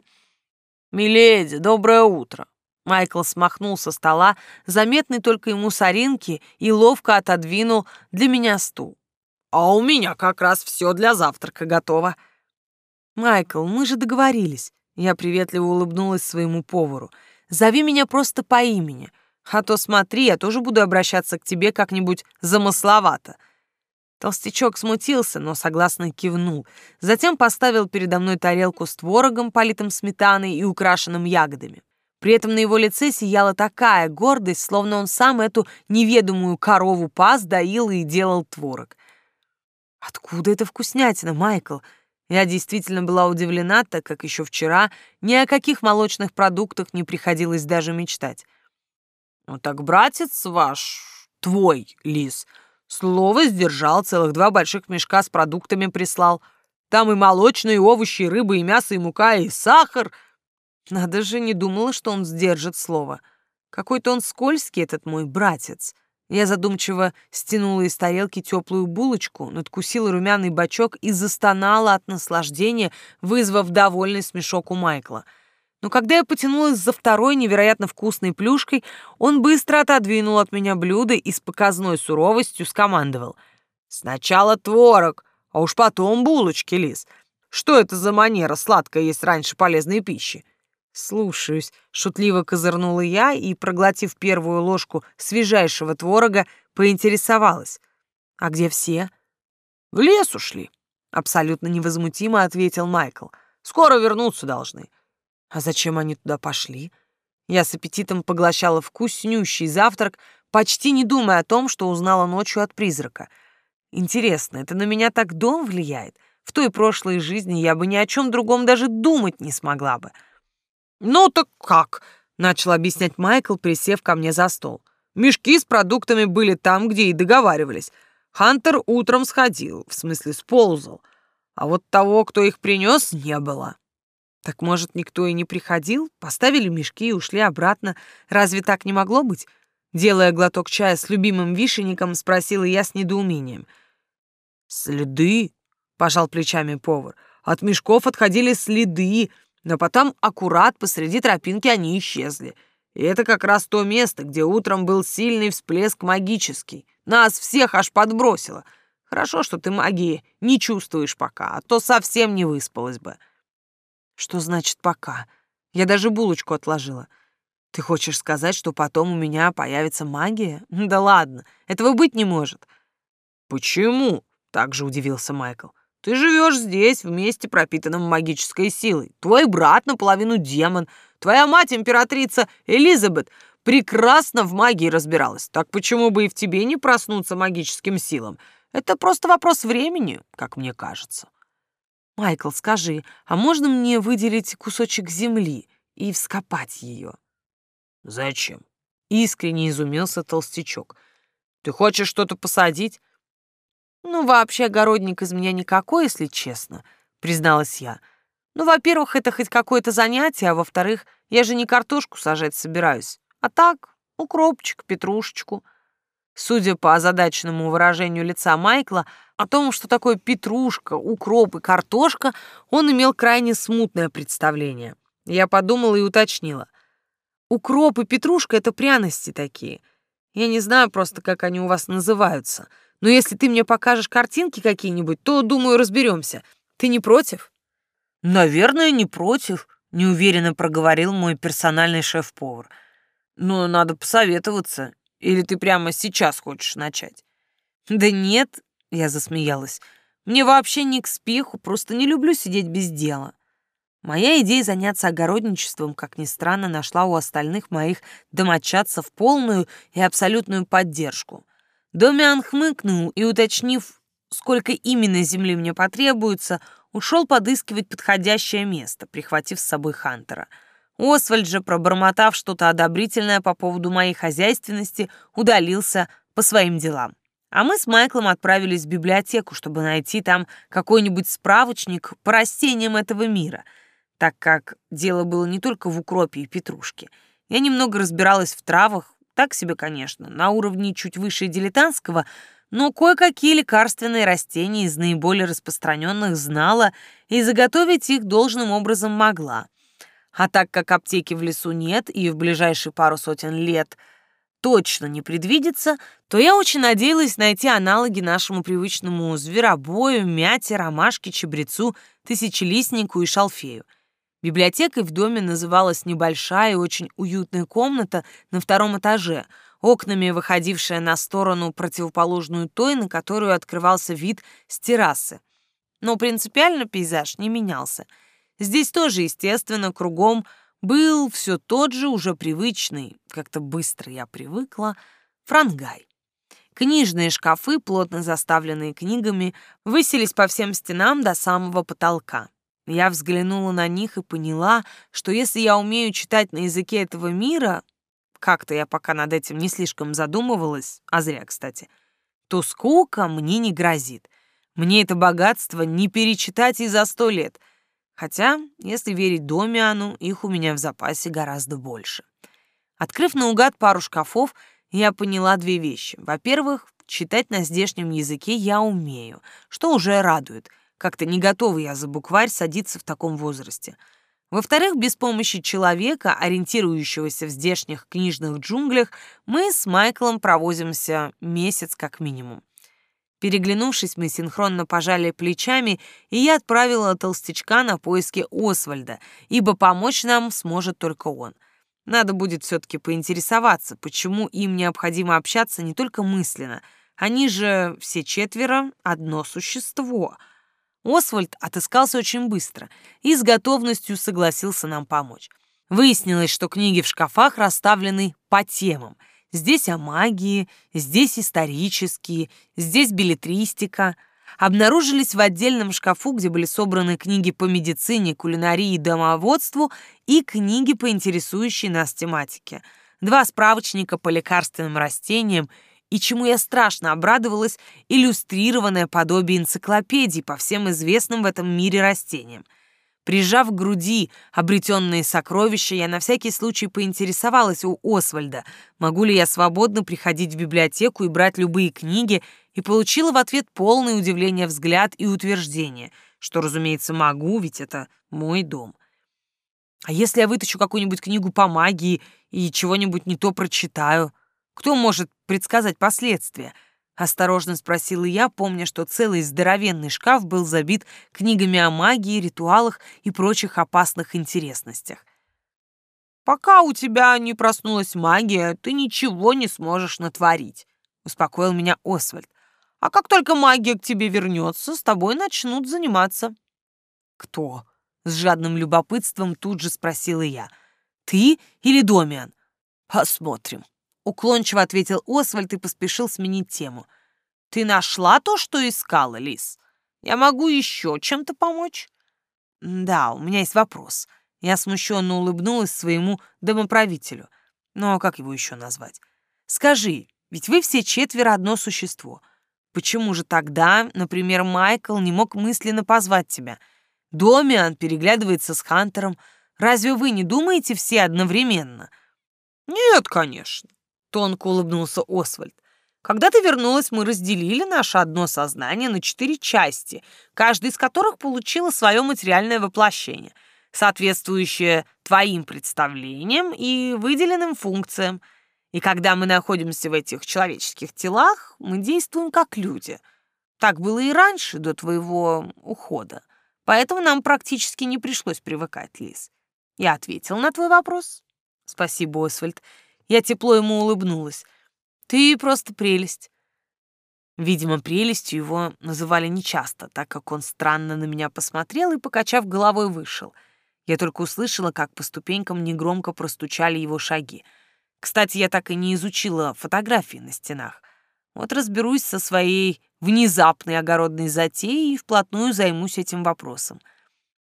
«Миледи, доброе утро!» Майкл смахнул со стола заметный только ему соринки и ловко отодвинул для меня стул. «А у меня как раз все для завтрака готово». «Майкл, мы же договорились». Я приветливо улыбнулась своему повару. «Зови меня просто по имени, а то смотри, я тоже буду обращаться к тебе как-нибудь замысловато». Толстячок смутился, но согласно кивнул. Затем поставил передо мной тарелку с творогом, политым сметаной и украшенным ягодами. При этом на его лице сияла такая гордость, словно он сам эту неведомую корову пас, доил и делал творог. «Откуда эта вкуснятина, Майкл?» Я действительно была удивлена, так как еще вчера ни о каких молочных продуктах не приходилось даже мечтать. «Ну так братец ваш, твой, Лис, слово сдержал, целых два больших мешка с продуктами прислал. Там и молочные, и овощи, и рыба, и мясо, и мука, и сахар». Надо же, не думала, что он сдержит слово. Какой-то он скользкий, этот мой братец. Я задумчиво стянула из тарелки теплую булочку, надкусила румяный бачок и застонала от наслаждения, вызвав довольный смешок у Майкла. Но когда я потянулась за второй невероятно вкусной плюшкой, он быстро отодвинул от меня блюдо и с показной суровостью скомандовал. «Сначала творог, а уж потом булочки, Лис. Что это за манера сладкая есть раньше полезной пищи?» «Слушаюсь», — шутливо козырнула я и, проглотив первую ложку свежайшего творога, поинтересовалась. «А где все?» «В лес ушли», — абсолютно невозмутимо ответил Майкл. «Скоро вернуться должны». «А зачем они туда пошли?» Я с аппетитом поглощала вкуснющий завтрак, почти не думая о том, что узнала ночью от призрака. Интересно, это на меня так дом влияет? В той прошлой жизни я бы ни о чем другом даже думать не смогла бы. «Ну так как?» — начал объяснять Майкл, присев ко мне за стол. «Мешки с продуктами были там, где и договаривались. Хантер утром сходил, в смысле сползал, а вот того, кто их принес, не было». «Так, может, никто и не приходил? Поставили мешки и ушли обратно. Разве так не могло быть?» Делая глоток чая с любимым вишенником, спросила я с недоумением. «Следы?» — пожал плечами повар. «От мешков отходили следы, но потом аккурат посреди тропинки они исчезли. И это как раз то место, где утром был сильный всплеск магический. Нас всех аж подбросило. Хорошо, что ты магии не чувствуешь пока, а то совсем не выспалась бы. Что значит «пока»? Я даже булочку отложила. Ты хочешь сказать, что потом у меня появится магия? Да ладно, этого быть не может. Почему? Так же удивился Майкл. Ты живешь здесь, в месте, пропитанном магической силой. Твой брат наполовину демон. Твоя мать, императрица Элизабет, прекрасно в магии разбиралась. Так почему бы и в тебе не проснуться магическим силам? Это просто вопрос времени, как мне кажется. Майкл, скажи, а можно мне выделить кусочек земли и вскопать ее? Зачем? Искренне изумился толстячок. Ты хочешь что-то посадить? «Ну, вообще, огородник из меня никакой, если честно», — призналась я. «Ну, во-первых, это хоть какое-то занятие, а во-вторых, я же не картошку сажать собираюсь, а так, укропчик, петрушечку». Судя по озадаченному выражению лица Майкла, о том, что такое петрушка, укроп и картошка, он имел крайне смутное представление. Я подумала и уточнила. «Укроп и петрушка — это пряности такие. Я не знаю просто, как они у вас называются». Но если ты мне покажешь картинки какие-нибудь, то, думаю, разберемся. Ты не против?» «Наверное, не против», — неуверенно проговорил мой персональный шеф-повар. «Но надо посоветоваться. Или ты прямо сейчас хочешь начать?» «Да нет», — я засмеялась. «Мне вообще не к спеху, просто не люблю сидеть без дела». Моя идея заняться огородничеством, как ни странно, нашла у остальных моих домочадцев полную и абсолютную поддержку. Домиан хмыкнул и, уточнив, сколько именно земли мне потребуется, ушел подыскивать подходящее место, прихватив с собой Хантера. Освальд же, пробормотав что-то одобрительное по поводу моей хозяйственности, удалился по своим делам. А мы с Майклом отправились в библиотеку, чтобы найти там какой-нибудь справочник по растениям этого мира, так как дело было не только в укропе и петрушке. Я немного разбиралась в травах, так себе, конечно, на уровне чуть выше дилетантского, но кое-какие лекарственные растения из наиболее распространенных знала и заготовить их должным образом могла. А так как аптеки в лесу нет и в ближайшие пару сотен лет точно не предвидится, то я очень надеялась найти аналоги нашему привычному зверобою, мяте, ромашке, чебрецу, тысячелистнику и шалфею. Библиотекой в доме называлась небольшая и очень уютная комната на втором этаже — окнами выходившая на сторону, противоположную той, на которую открывался вид с террасы. Но принципиально пейзаж не менялся. Здесь тоже, естественно, кругом был все тот же, уже привычный, как-то быстро я привыкла, франгай. Книжные шкафы, плотно заставленные книгами, высились по всем стенам до самого потолка. Я взглянула на них и поняла, что если я умею читать на языке этого мира, как-то я пока над этим не слишком задумывалась, а зря, кстати, то скука мне не грозит. Мне это богатство не перечитать и за сто лет. Хотя, если верить Домиану, их у меня в запасе гораздо больше. Открыв наугад пару шкафов, я поняла две вещи. Во-первых, читать на здешнем языке я умею, что уже радует. Как-то не готова я за букварь садиться в таком возрасте — во-вторых, без помощи человека, ориентирующегося в здешних книжных джунглях, мы с Майклом провозимся месяц как минимум. Переглянувшись, мы синхронно пожали плечами, и я отправила толстячка на поиски Освальда, ибо помочь нам сможет только он. Надо будет все-таки поинтересоваться, почему им необходимо общаться не только мысленно. Они же все четверо одно существо — Освальд отыскался очень быстро и с готовностью согласился нам помочь. Выяснилось, что книги в шкафах расставлены по темам. Здесь о магии, здесь исторические, здесь билетристика. Обнаружились в отдельном шкафу, где были собраны книги по медицине, кулинарии и домоводству и книги по интересующей нас тематике. Два справочника по лекарственным растениям и чему я страшно обрадовалась, иллюстрированное подобие энциклопедии по всем известным в этом мире растениям. Прижав к груди обретенные сокровища, я на всякий случай поинтересовалась у Освальда, могу ли я свободно приходить в библиотеку и брать любые книги, и получила в ответ полное удивление взгляд и утверждение, что, разумеется, могу, ведь это мой дом. А если я вытащу какую-нибудь книгу по магии и чего-нибудь не то прочитаю? Кто может предсказать последствия? Осторожно спросила я, помня, что целый здоровенный шкаф был забит книгами о магии, ритуалах и прочих опасных интересностях. «Пока у тебя не проснулась магия, ты ничего не сможешь натворить», — успокоил меня Освальд. «А как только магия к тебе вернется, с тобой начнут заниматься». «Кто?» — с жадным любопытством тут же спросила я. «Ты или Домиан?» «Посмотрим», Уклончиво ответил Освальд и поспешил сменить тему. «Ты нашла то, что искала, Лис? Я могу еще чем-то помочь?» «Да, у меня есть вопрос». Я смущенно улыбнулась своему домоправителю. А как его еще назвать? «Скажи, ведь вы все четверо одно существо. Почему же тогда, например, Майкл не мог мысленно позвать тебя? Домиан переглядывается с Хантером. Разве вы не думаете все одновременно?» «Нет, конечно. Тонко улыбнулся Освальд. Когда ты вернулась, мы разделили наше одно сознание на четыре части, каждая из которых получила свое материальное воплощение, соответствующее твоим представлениям и выделенным функциям. И когда мы находимся в этих человеческих телах, мы действуем как люди. Так было и раньше, до твоего ухода. Поэтому нам практически не пришлось привыкать, Лиз. Я ответил на твой вопрос. Спасибо, Освальд. Я тепло ему улыбнулась. «Ты просто прелесть». Видимо, прелестью его называли нечасто, так как он странно на меня посмотрел и, покачав головой, вышел. Я только услышала, как по ступенькам негромко простучали его шаги. Кстати, я так и не изучила фотографии на стенах. Вот разберусь со своей внезапной огородной затеей и вплотную займусь этим вопросом.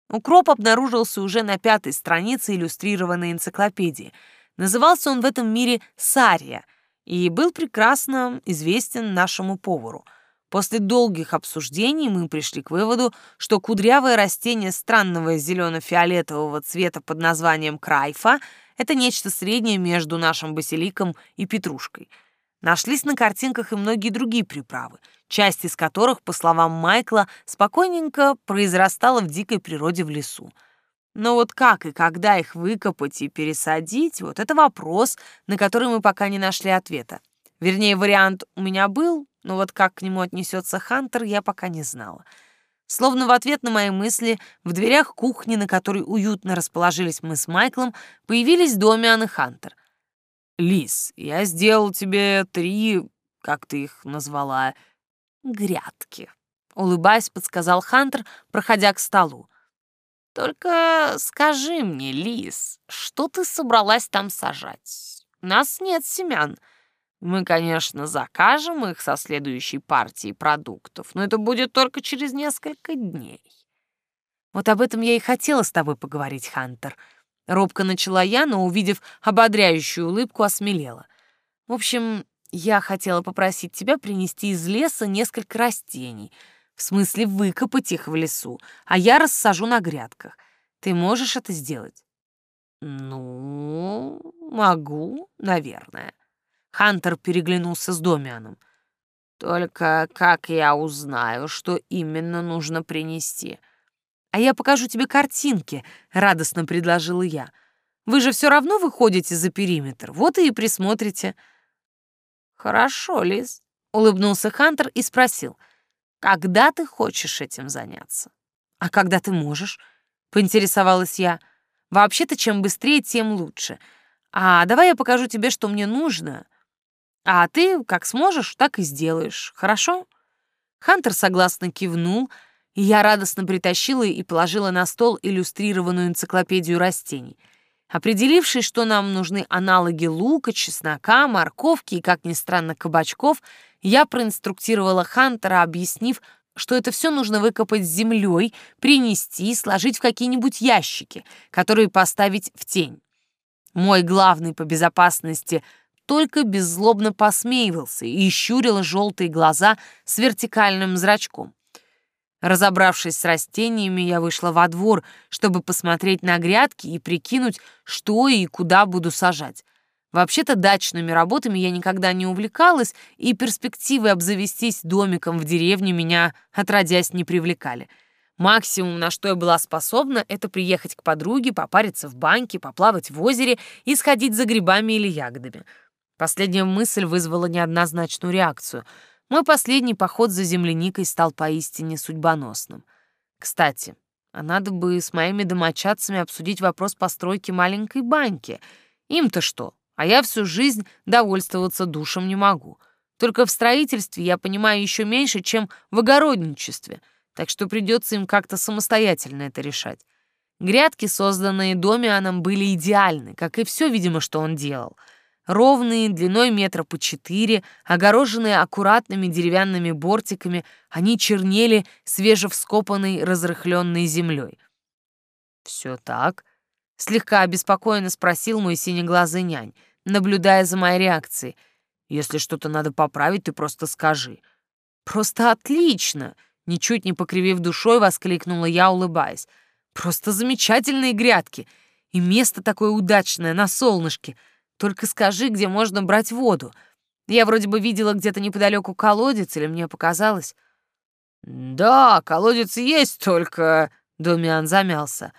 Укроп обнаружился уже на пятой странице иллюстрированной энциклопедии. Назывался он в этом мире «Сария» и был прекрасно известен нашему повару. После долгих обсуждений мы пришли к выводу, что кудрявое растение странного зелено-фиолетового цвета под названием крайфа — это нечто среднее между нашим басиликом и петрушкой — Нашлись на картинках и многие другие приправы, часть из которых, по словам Майкла, спокойненько произрастала в дикой природе в лесу. Но вот как и когда их выкопать и пересадить, вот это вопрос, на который мы пока не нашли ответа. Вернее, вариант у меня был, но вот как к нему отнесется Хантер, я пока не знала. Словно в ответ на мои мысли, в дверях кухни, на которой уютно расположились мы с Майклом, появились Домиан и Хантер. Лис, я сделал тебе три, как ты их назвала, грядки. Улыбаясь, подсказал Хантер, проходя к столу. Только скажи мне, Лис, что ты собралась там сажать? Нас нет семян. Мы, конечно, закажем их со следующей партией продуктов, но это будет только через несколько дней. Вот об этом я и хотела с тобой поговорить, Хантер. Робко начала я, но, увидев ободряющую улыбку, осмелела. В общем, я хотела попросить тебя принести из леса несколько растений. В смысле, выкопать их в лесу, а я рассажу на грядках. Ты можешь это сделать? Ну, могу, наверное. Хантер переглянулся с Домианом. Только как я узнаю, что именно нужно принести? — «А я покажу тебе картинки», — радостно предложила я. «Вы же все равно выходите за периметр, вот и присмотрите». «Хорошо, Лиз», — улыбнулся Хантер и спросил, «когда ты хочешь этим заняться?» «А когда ты можешь?» — поинтересовалась я. «Вообще-то, чем быстрее, тем лучше. А давай я покажу тебе, что мне нужно, а ты как сможешь, так и сделаешь, хорошо?» Хантер согласно кивнул, — и я радостно притащила и положила на стол иллюстрированную энциклопедию растений. Определившись, что нам нужны аналоги лука, чеснока, морковки и, как ни странно, кабачков, я проинструктировала Хантера, объяснив, что это все нужно выкопать с землей, принести, сложить в какие-нибудь ящики, которые поставить в тень. Мой главный по безопасности только беззлобно посмеивался и щурил желтые глаза с вертикальным зрачком. Разобравшись с растениями, я вышла во двор, чтобы посмотреть на грядки и прикинуть, что и куда буду сажать. Вообще-то дачными работами я никогда не увлекалась, и перспективы обзавестись домиком в деревне меня, отродясь, не привлекали. Максимум, на что я была способна, это приехать к подруге, попариться в баньке, поплавать в озере и сходить за грибами или ягодами. Последняя мысль вызвала неоднозначную реакцию — мой последний поход за земляникой стал поистине судьбоносным. Кстати, а надо бы с моими домочадцами обсудить вопрос постройки маленькой баньки. Им-то что? А я всю жизнь довольствоваться душем не могу. Только в строительстве я понимаю еще меньше, чем в огородничестве, так что придется им как-то самостоятельно это решать. Грядки, созданные Домианом, были идеальны, как и все, видимо, что он делал — Ровные, длиной метра по четыре, огороженные аккуратными деревянными бортиками, они чернели свежевскопанной разрыхленной землей. «Все так?» — слегка обеспокоенно спросил мой синеглазый нянь, наблюдая за моей реакцией. «Если что-то надо поправить, ты просто скажи». «Просто отлично!» — ничуть не покривив душой, воскликнула я, улыбаясь. «Просто замечательные грядки! И место такое удачное, на солнышке!» Только скажи, где можно брать воду. Я вроде бы видела где-то неподалеку колодец, или мне показалось?» «Да, колодец есть, только...» — Домиан замялся.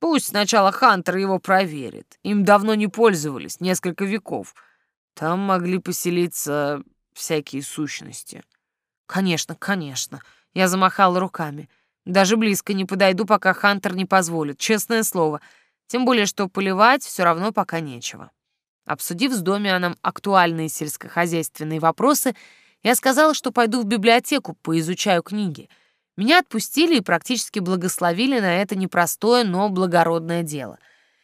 «Пусть сначала Хантер его проверит. Им давно не пользовались, несколько веков. Там могли поселиться всякие сущности». «Конечно, конечно». Я замахала руками. «Даже близко не подойду, пока Хантер не позволит, честное слово. Тем более, что поливать все равно пока нечего». Обсудив с Домианом актуальные сельскохозяйственные вопросы, я сказала, что пойду в библиотеку, поизучаю книги. Меня отпустили и практически благословили на это непростое, но благородное дело.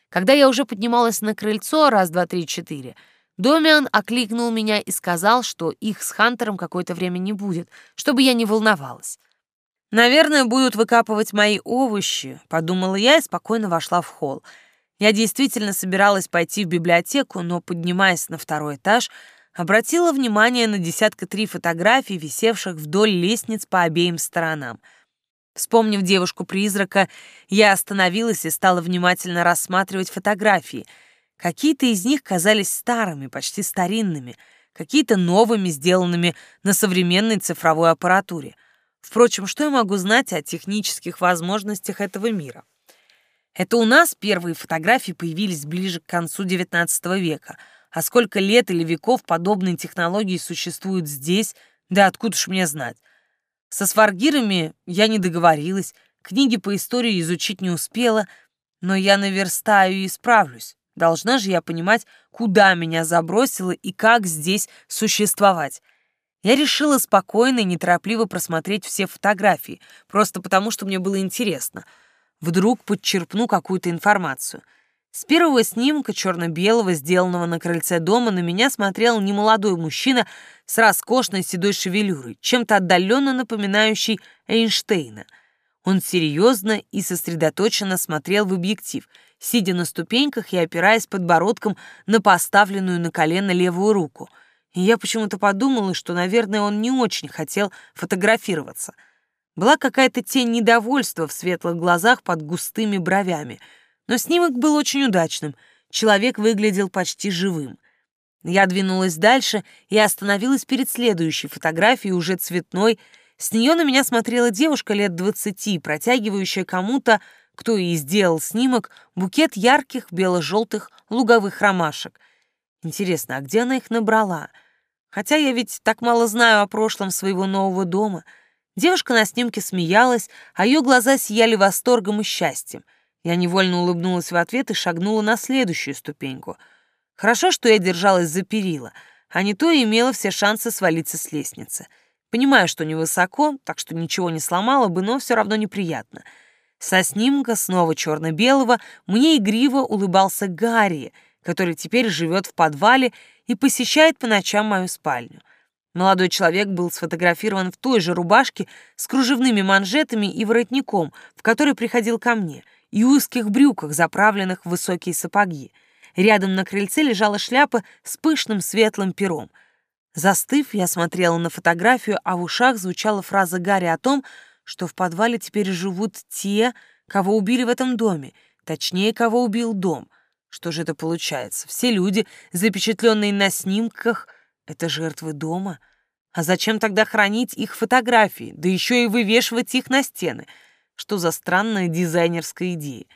Когда я уже поднималась на крыльцо, раз, два, три, четыре, Домиан окликнул меня и сказал, что их с Хантером какое-то время не будет, чтобы я не волновалась. «Наверное, будут выкапывать мои овощи», — подумала я и спокойно вошла в холл. Я действительно собиралась пойти в библиотеку, но, поднимаясь на второй этаж, обратила внимание на десятка три фотографий, висевших вдоль лестниц по обеим сторонам. Вспомнив девушку-призрака, я остановилась и стала внимательно рассматривать фотографии — Какие-то из них казались старыми, почти старинными, какие-то новыми, сделанными на современной цифровой аппаратуре. Впрочем, что я могу знать о технических возможностях этого мира? Это у нас первые фотографии появились ближе к концу XIX века, а сколько лет или веков подобные технологии существуют здесь, да откуда ж мне знать. Со сваргирами я не договорилась, книги по истории изучить не успела, но я наверстаю и справлюсь. Должна же я понимать, куда меня забросило и как здесь существовать. Я решила спокойно и неторопливо просмотреть все фотографии, просто потому, что мне было интересно. Вдруг подчерпну какую-то информацию. С первого снимка черно-белого, сделанного на крыльце дома, на меня смотрел немолодой мужчина с роскошной седой шевелюрой, чем-то отдаленно напоминающий Эйнштейна. Он серьезно и сосредоточенно смотрел в объектив — сидя на ступеньках и опираясь подбородком на поставленную на колено левую руку. И я почему-то подумала, что, наверное, он не очень хотел фотографироваться. Была какая-то тень недовольства в светлых глазах под густыми бровями, но снимок был очень удачным. Человек выглядел почти живым. Я двинулась дальше и остановилась перед следующей фотографией, уже цветной. С нее на меня смотрела девушка лет двадцати, протягивающая кому-то кто и сделал снимок, букет ярких бело-желтых луговых ромашек. Интересно, а где она их набрала? Хотя я ведь так мало знаю о прошлом своего нового дома. Девушка на снимке смеялась, а ее глаза сияли восторгом и счастьем. Я невольно улыбнулась в ответ и шагнула на следующую ступеньку. Хорошо, что я держалась за перила, а не то имела все шансы свалиться с лестницы. Понимаю, что невысоко, так что ничего не сломала бы, но все равно неприятно — со снимка снова черно-белого мне игриво улыбался Гарри, который теперь живет в подвале и посещает по ночам мою спальню. Молодой человек был сфотографирован в той же рубашке с кружевными манжетами и воротником, в который приходил ко мне, и узких брюках, заправленных в высокие сапоги. Рядом на крыльце лежала шляпа с пышным светлым пером. Застыв, я смотрела на фотографию, а в ушах звучала фраза Гарри о том, что в подвале теперь живут те, кого убили в этом доме, точнее, кого убил дом. Что же это получается? Все люди, запечатленные на снимках, это жертвы дома. А зачем тогда хранить их фотографии, да еще и вывешивать их на стены? Что за странная дизайнерская идея?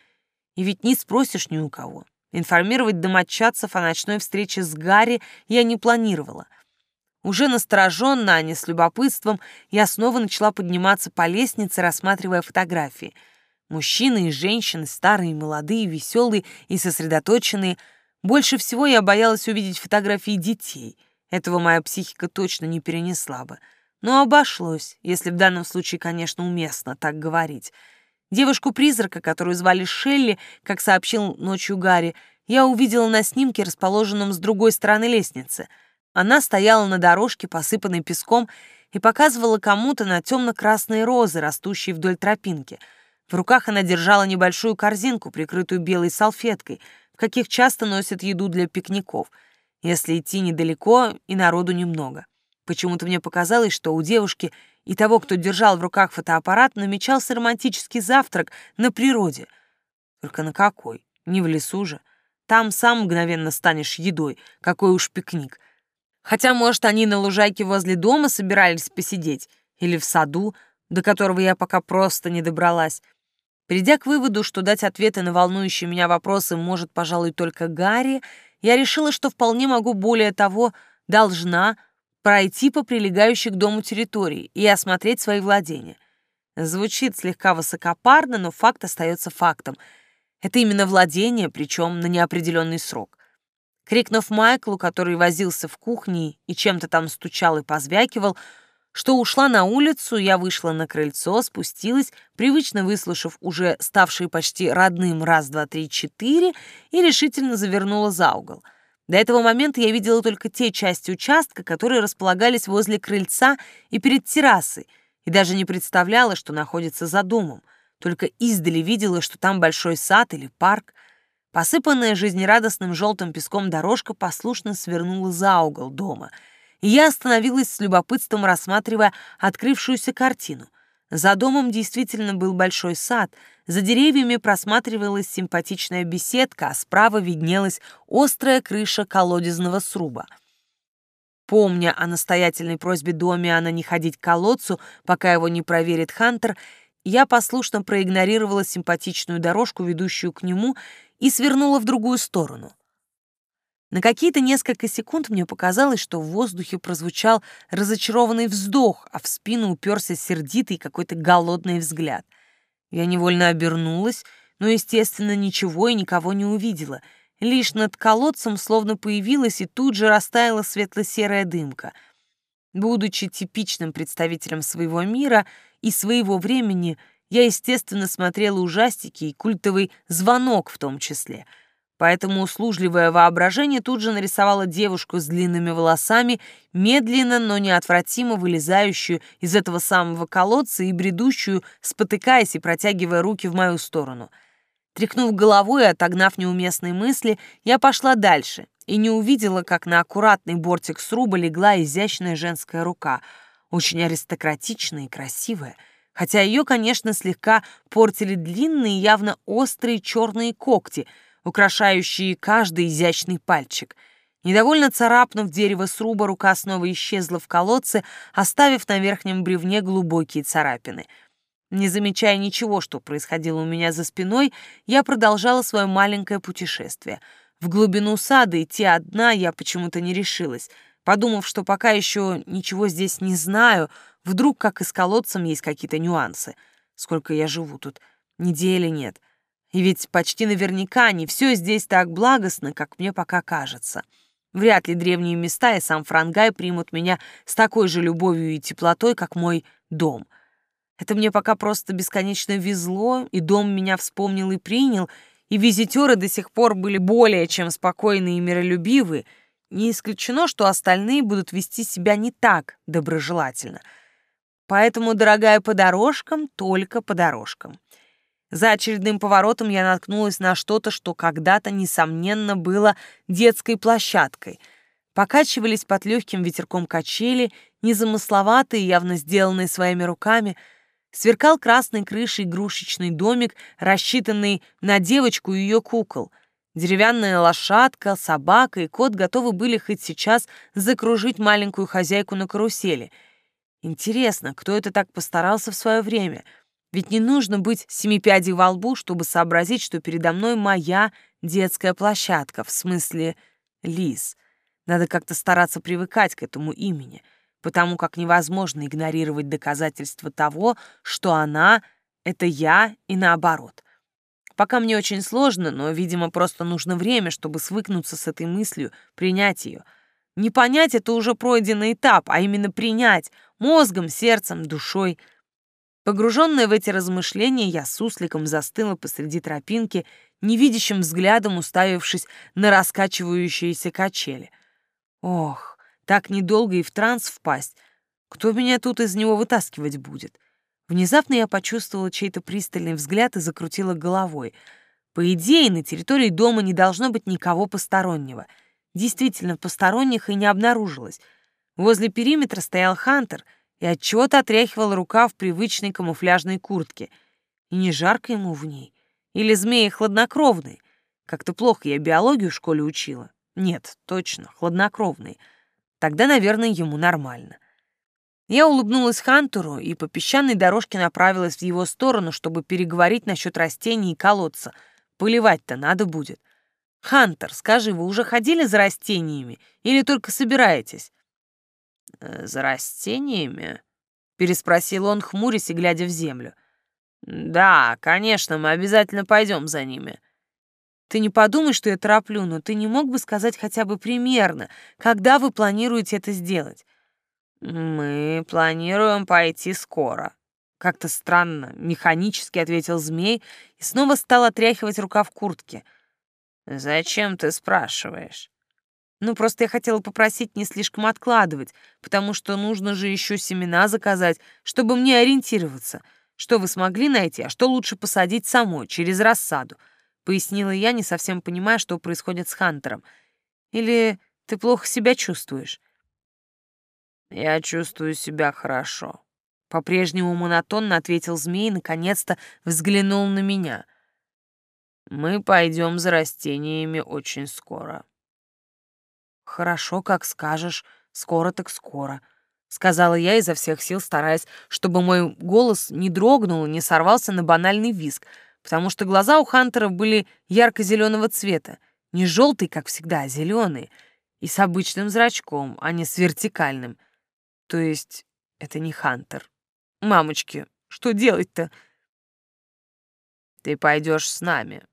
И ведь не спросишь ни у кого. Информировать домочадцев о ночной встрече с Гарри я не планировала — уже настороженно, а не с любопытством, я снова начала подниматься по лестнице, рассматривая фотографии. Мужчины и женщины, старые и молодые, веселые и сосредоточенные. Больше всего я боялась увидеть фотографии детей. Этого моя психика точно не перенесла бы. Но обошлось, если в данном случае, конечно, уместно так говорить. Девушку-призрака, которую звали Шелли, как сообщил ночью Гарри, я увидела на снимке, расположенном с другой стороны лестницы — она стояла на дорожке, посыпанной песком, и показывала кому-то на темно-красные розы, растущие вдоль тропинки. В руках она держала небольшую корзинку, прикрытую белой салфеткой, в каких часто носят еду для пикников. Если идти недалеко, и народу немного. Почему-то мне показалось, что у девушки и того, кто держал в руках фотоаппарат, намечался романтический завтрак на природе. Только на какой? Не в лесу же. Там сам мгновенно станешь едой. Какой уж пикник. Хотя, может, они на лужайке возле дома собирались посидеть, или в саду, до которого я пока просто не добралась. Придя к выводу, что дать ответы на волнующие меня вопросы может, пожалуй, только Гарри, я решила, что вполне могу, более того, должна пройти по прилегающей к дому территории и осмотреть свои владения. Звучит слегка высокопарно, но факт остается фактом. Это именно владение, причем на неопределенный срок. Крикнув Майклу, который возился в кухне и чем-то там стучал и позвякивал, что ушла на улицу, я вышла на крыльцо, спустилась, привычно выслушав уже ставшие почти родным раз, два, три, четыре, и решительно завернула за угол. До этого момента я видела только те части участка, которые располагались возле крыльца и перед террасой, и даже не представляла, что находится за домом. Только издали видела, что там большой сад или парк. Посыпанная жизнерадостным желтым песком дорожка послушно свернула за угол дома, я остановилась с любопытством, рассматривая открывшуюся картину. За домом действительно был большой сад, за деревьями просматривалась симпатичная беседка, а справа виднелась острая крыша колодезного сруба. Помня о настоятельной просьбе Домиана не ходить к колодцу, пока его не проверит Хантер, я послушно проигнорировала симпатичную дорожку, ведущую к нему, и свернула в другую сторону — на какие-то несколько секунд мне показалось, что в воздухе прозвучал разочарованный вздох, а в спину уперся сердитый какой-то голодный взгляд. Я невольно обернулась, но, естественно, ничего и никого не увидела. Лишь над колодцем словно появилась и тут же растаяла светло-серая дымка. Будучи типичным представителем своего мира и своего времени, я, естественно, смотрела ужастики и культовый звонок в том числе — Поэтому услужливое воображение тут же нарисовало девушку с длинными волосами, медленно, но неотвратимо вылезающую из этого самого колодца и бредущую, спотыкаясь и протягивая руки в мою сторону. Тряхнув головой и отогнав неуместные мысли, я пошла дальше и не увидела, как на аккуратный бортик сруба легла изящная женская рука, очень аристократичная и красивая, хотя ее, конечно, слегка портили длинные, явно острые черные когти — украшающие каждый изящный пальчик. Недовольно царапнув дерево сруба, рука снова исчезла в колодце, оставив на верхнем бревне глубокие царапины. Не замечая ничего, что происходило у меня за спиной, я продолжала свое маленькое путешествие. В глубину сада идти одна я почему-то не решилась, подумав, что пока еще ничего здесь не знаю, вдруг, как и с колодцем, есть какие-то нюансы. Сколько я живу тут? Недели нет. — и ведь почти наверняка не все здесь так благостно, как мне пока кажется. Вряд ли древние места и сам Франгай примут меня с такой же любовью и теплотой, как мой дом. Это мне пока просто бесконечно везло, и дом меня вспомнил и принял, и визитеры до сих пор были более чем спокойны и миролюбивы. Не исключено, что остальные будут вести себя не так доброжелательно. Поэтому, дорогая, по дорожкам, только по дорожкам. За очередным поворотом я наткнулась на что-то, что когда-то, несомненно, было детской площадкой. Покачивались под легким ветерком качели, незамысловатые, явно сделанные своими руками. Сверкал красной крышей игрушечный домик, рассчитанный на девочку и ее кукол. Деревянная лошадка, собака и кот готовы были хоть сейчас закружить маленькую хозяйку на карусели. Интересно, кто это так постарался в свое время — ведь не нужно быть семипядей во лбу, чтобы сообразить, что передо мной моя детская площадка, в смысле Лиз. Надо как-то стараться привыкать к этому имени, потому как невозможно игнорировать доказательства того, что она — это я и наоборот. Пока мне очень сложно, но, видимо, просто нужно время, чтобы свыкнуться с этой мыслью, принять ее. Не понять — это уже пройденный этап, а именно принять мозгом, сердцем, душой — Погруженная в эти размышления, я сусликом застыла посреди тропинки, невидящим взглядом уставившись на раскачивающиеся качели. Ох, так недолго и в транс впасть. Кто меня тут из него вытаскивать будет? Внезапно я почувствовала чей-то пристальный взгляд и закрутила головой. По идее, на территории дома не должно быть никого постороннего. Действительно, посторонних и не обнаружилось. Возле периметра стоял Хантер — и отчего-то отряхивал рука в привычной камуфляжной куртке. И не жарко ему в ней. Или змеи хладнокровные. Как-то плохо я биологию в школе учила. Нет, точно, хладнокровные. Тогда, наверное, ему нормально. Я улыбнулась Хантеру и по песчаной дорожке направилась в его сторону, чтобы переговорить насчет растений и колодца. Поливать-то надо будет. «Хантер, скажи, вы уже ходили за растениями или только собираетесь?» Э, «За растениями?» — переспросил он, хмурясь и глядя в землю. «Да, конечно, мы обязательно пойдем за ними». «Ты не подумай, что я тороплю, но ты не мог бы сказать хотя бы примерно, когда вы планируете это сделать?» «Мы планируем пойти скоро», — как-то странно, механически ответил змей и снова стал отряхивать рука в куртке. «Зачем ты спрашиваешь?» Ну, просто я хотела попросить не слишком откладывать, потому что нужно же еще семена заказать, чтобы мне ориентироваться. Что вы смогли найти, а что лучше посадить самой, через рассаду?» Пояснила я, не совсем понимая, что происходит с Хантером. «Или ты плохо себя чувствуешь?» «Я чувствую себя хорошо», — по-прежнему монотонно ответил змей и наконец-то взглянул на меня. «Мы пойдем за растениями очень скоро». «Хорошо, как скажешь. Скоро так скоро», — сказала я изо всех сил, стараясь, чтобы мой голос не дрогнул и не сорвался на банальный визг, потому что глаза у Хантера были ярко-зеленого цвета, не желтый, как всегда, а зеленые, и с обычным зрачком, а не с вертикальным. То есть это не Хантер. Мамочки, что делать-то? Ты пойдешь с нами,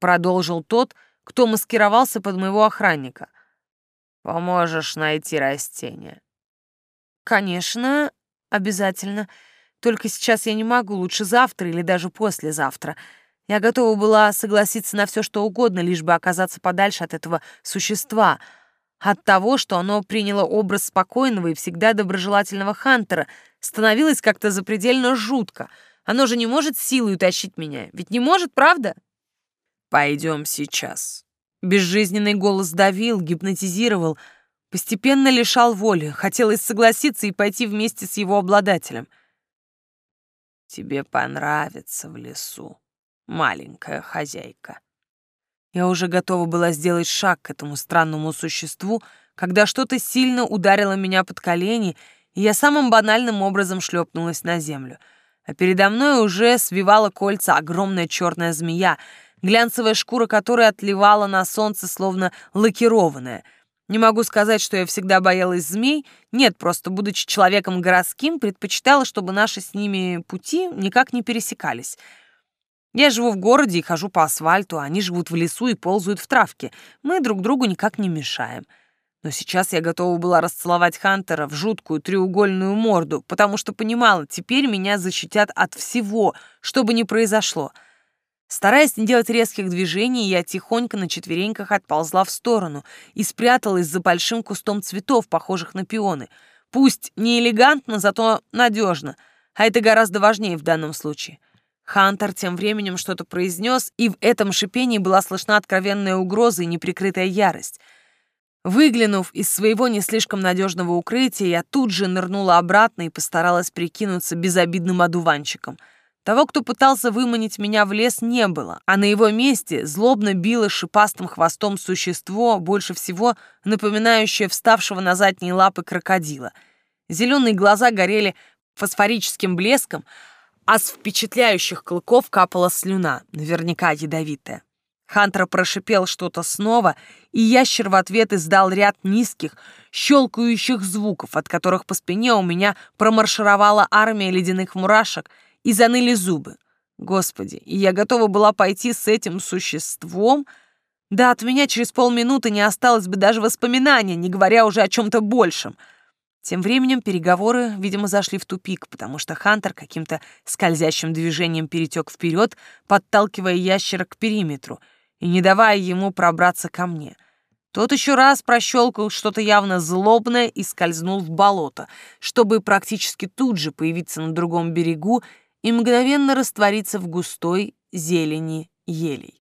продолжил тот, кто маскировался под моего охранника. Поможешь найти растения. Конечно, обязательно. Только сейчас я не могу, лучше завтра или даже послезавтра. Я готова была согласиться на все, что угодно, лишь бы оказаться подальше от этого существа — от того, что оно приняло образ спокойного и всегда доброжелательного Хантера, становилось как-то запредельно жутко. Оно же не может силой утащить меня. Ведь не может, правда? Пойдем сейчас. Безжизненный голос давил, гипнотизировал, постепенно лишал воли. Хотелось согласиться и пойти вместе с его обладателем. Тебе понравится в лесу, маленькая хозяйка. Я уже готова была сделать шаг к этому странному существу, когда что-то сильно ударило меня под колени, и я самым банальным образом шлепнулась на землю. А передо мной уже свивала кольца огромная черная змея, глянцевая шкура которой отливала на солнце, словно лакированная. Не могу сказать, что я всегда боялась змей. Нет, просто, будучи человеком городским, предпочитала, чтобы наши с ними пути никак не пересекались — я живу в городе и хожу по асфальту, а они живут в лесу и ползают в травке. Мы друг другу никак не мешаем. Но сейчас я готова была расцеловать Хантера в жуткую треугольную морду, потому что понимала, теперь меня защитят от всего, что бы ни произошло. Стараясь не делать резких движений, я тихонько на четвереньках отползла в сторону и спряталась за большим кустом цветов, похожих на пионы. Пусть не элегантно, зато надежно, а это гораздо важнее в данном случае. Хантер тем временем что-то произнес, и в этом шипении была слышна откровенная угроза и неприкрытая ярость. Выглянув из своего не слишком надежного укрытия, я тут же нырнула обратно и постаралась прикинуться безобидным одуванчиком. Того, кто пытался выманить меня в лес, не было, а на его месте злобно било шипастым хвостом существо, больше всего напоминающее вставшего на задние лапы крокодила. Зеленые глаза горели фосфорическим блеском, а с впечатляющих клыков капала слюна, наверняка ядовитая. Хантер прошипел что-то снова, и ящер в ответ издал ряд низких, щелкающих звуков, от которых по спине у меня промаршировала армия ледяных мурашек и заныли зубы. Господи, и я готова была пойти с этим существом. Да от меня через полминуты не осталось бы даже воспоминания, не говоря уже о чем-то большем — тем временем переговоры, видимо, зашли в тупик, потому что Хантер каким-то скользящим движением перетек вперед, подталкивая ящера к периметру и не давая ему пробраться ко мне. Тот еще раз прощелкал что-то явно злобное и скользнул в болото, чтобы практически тут же появиться на другом берегу и мгновенно раствориться в густой зелени елей.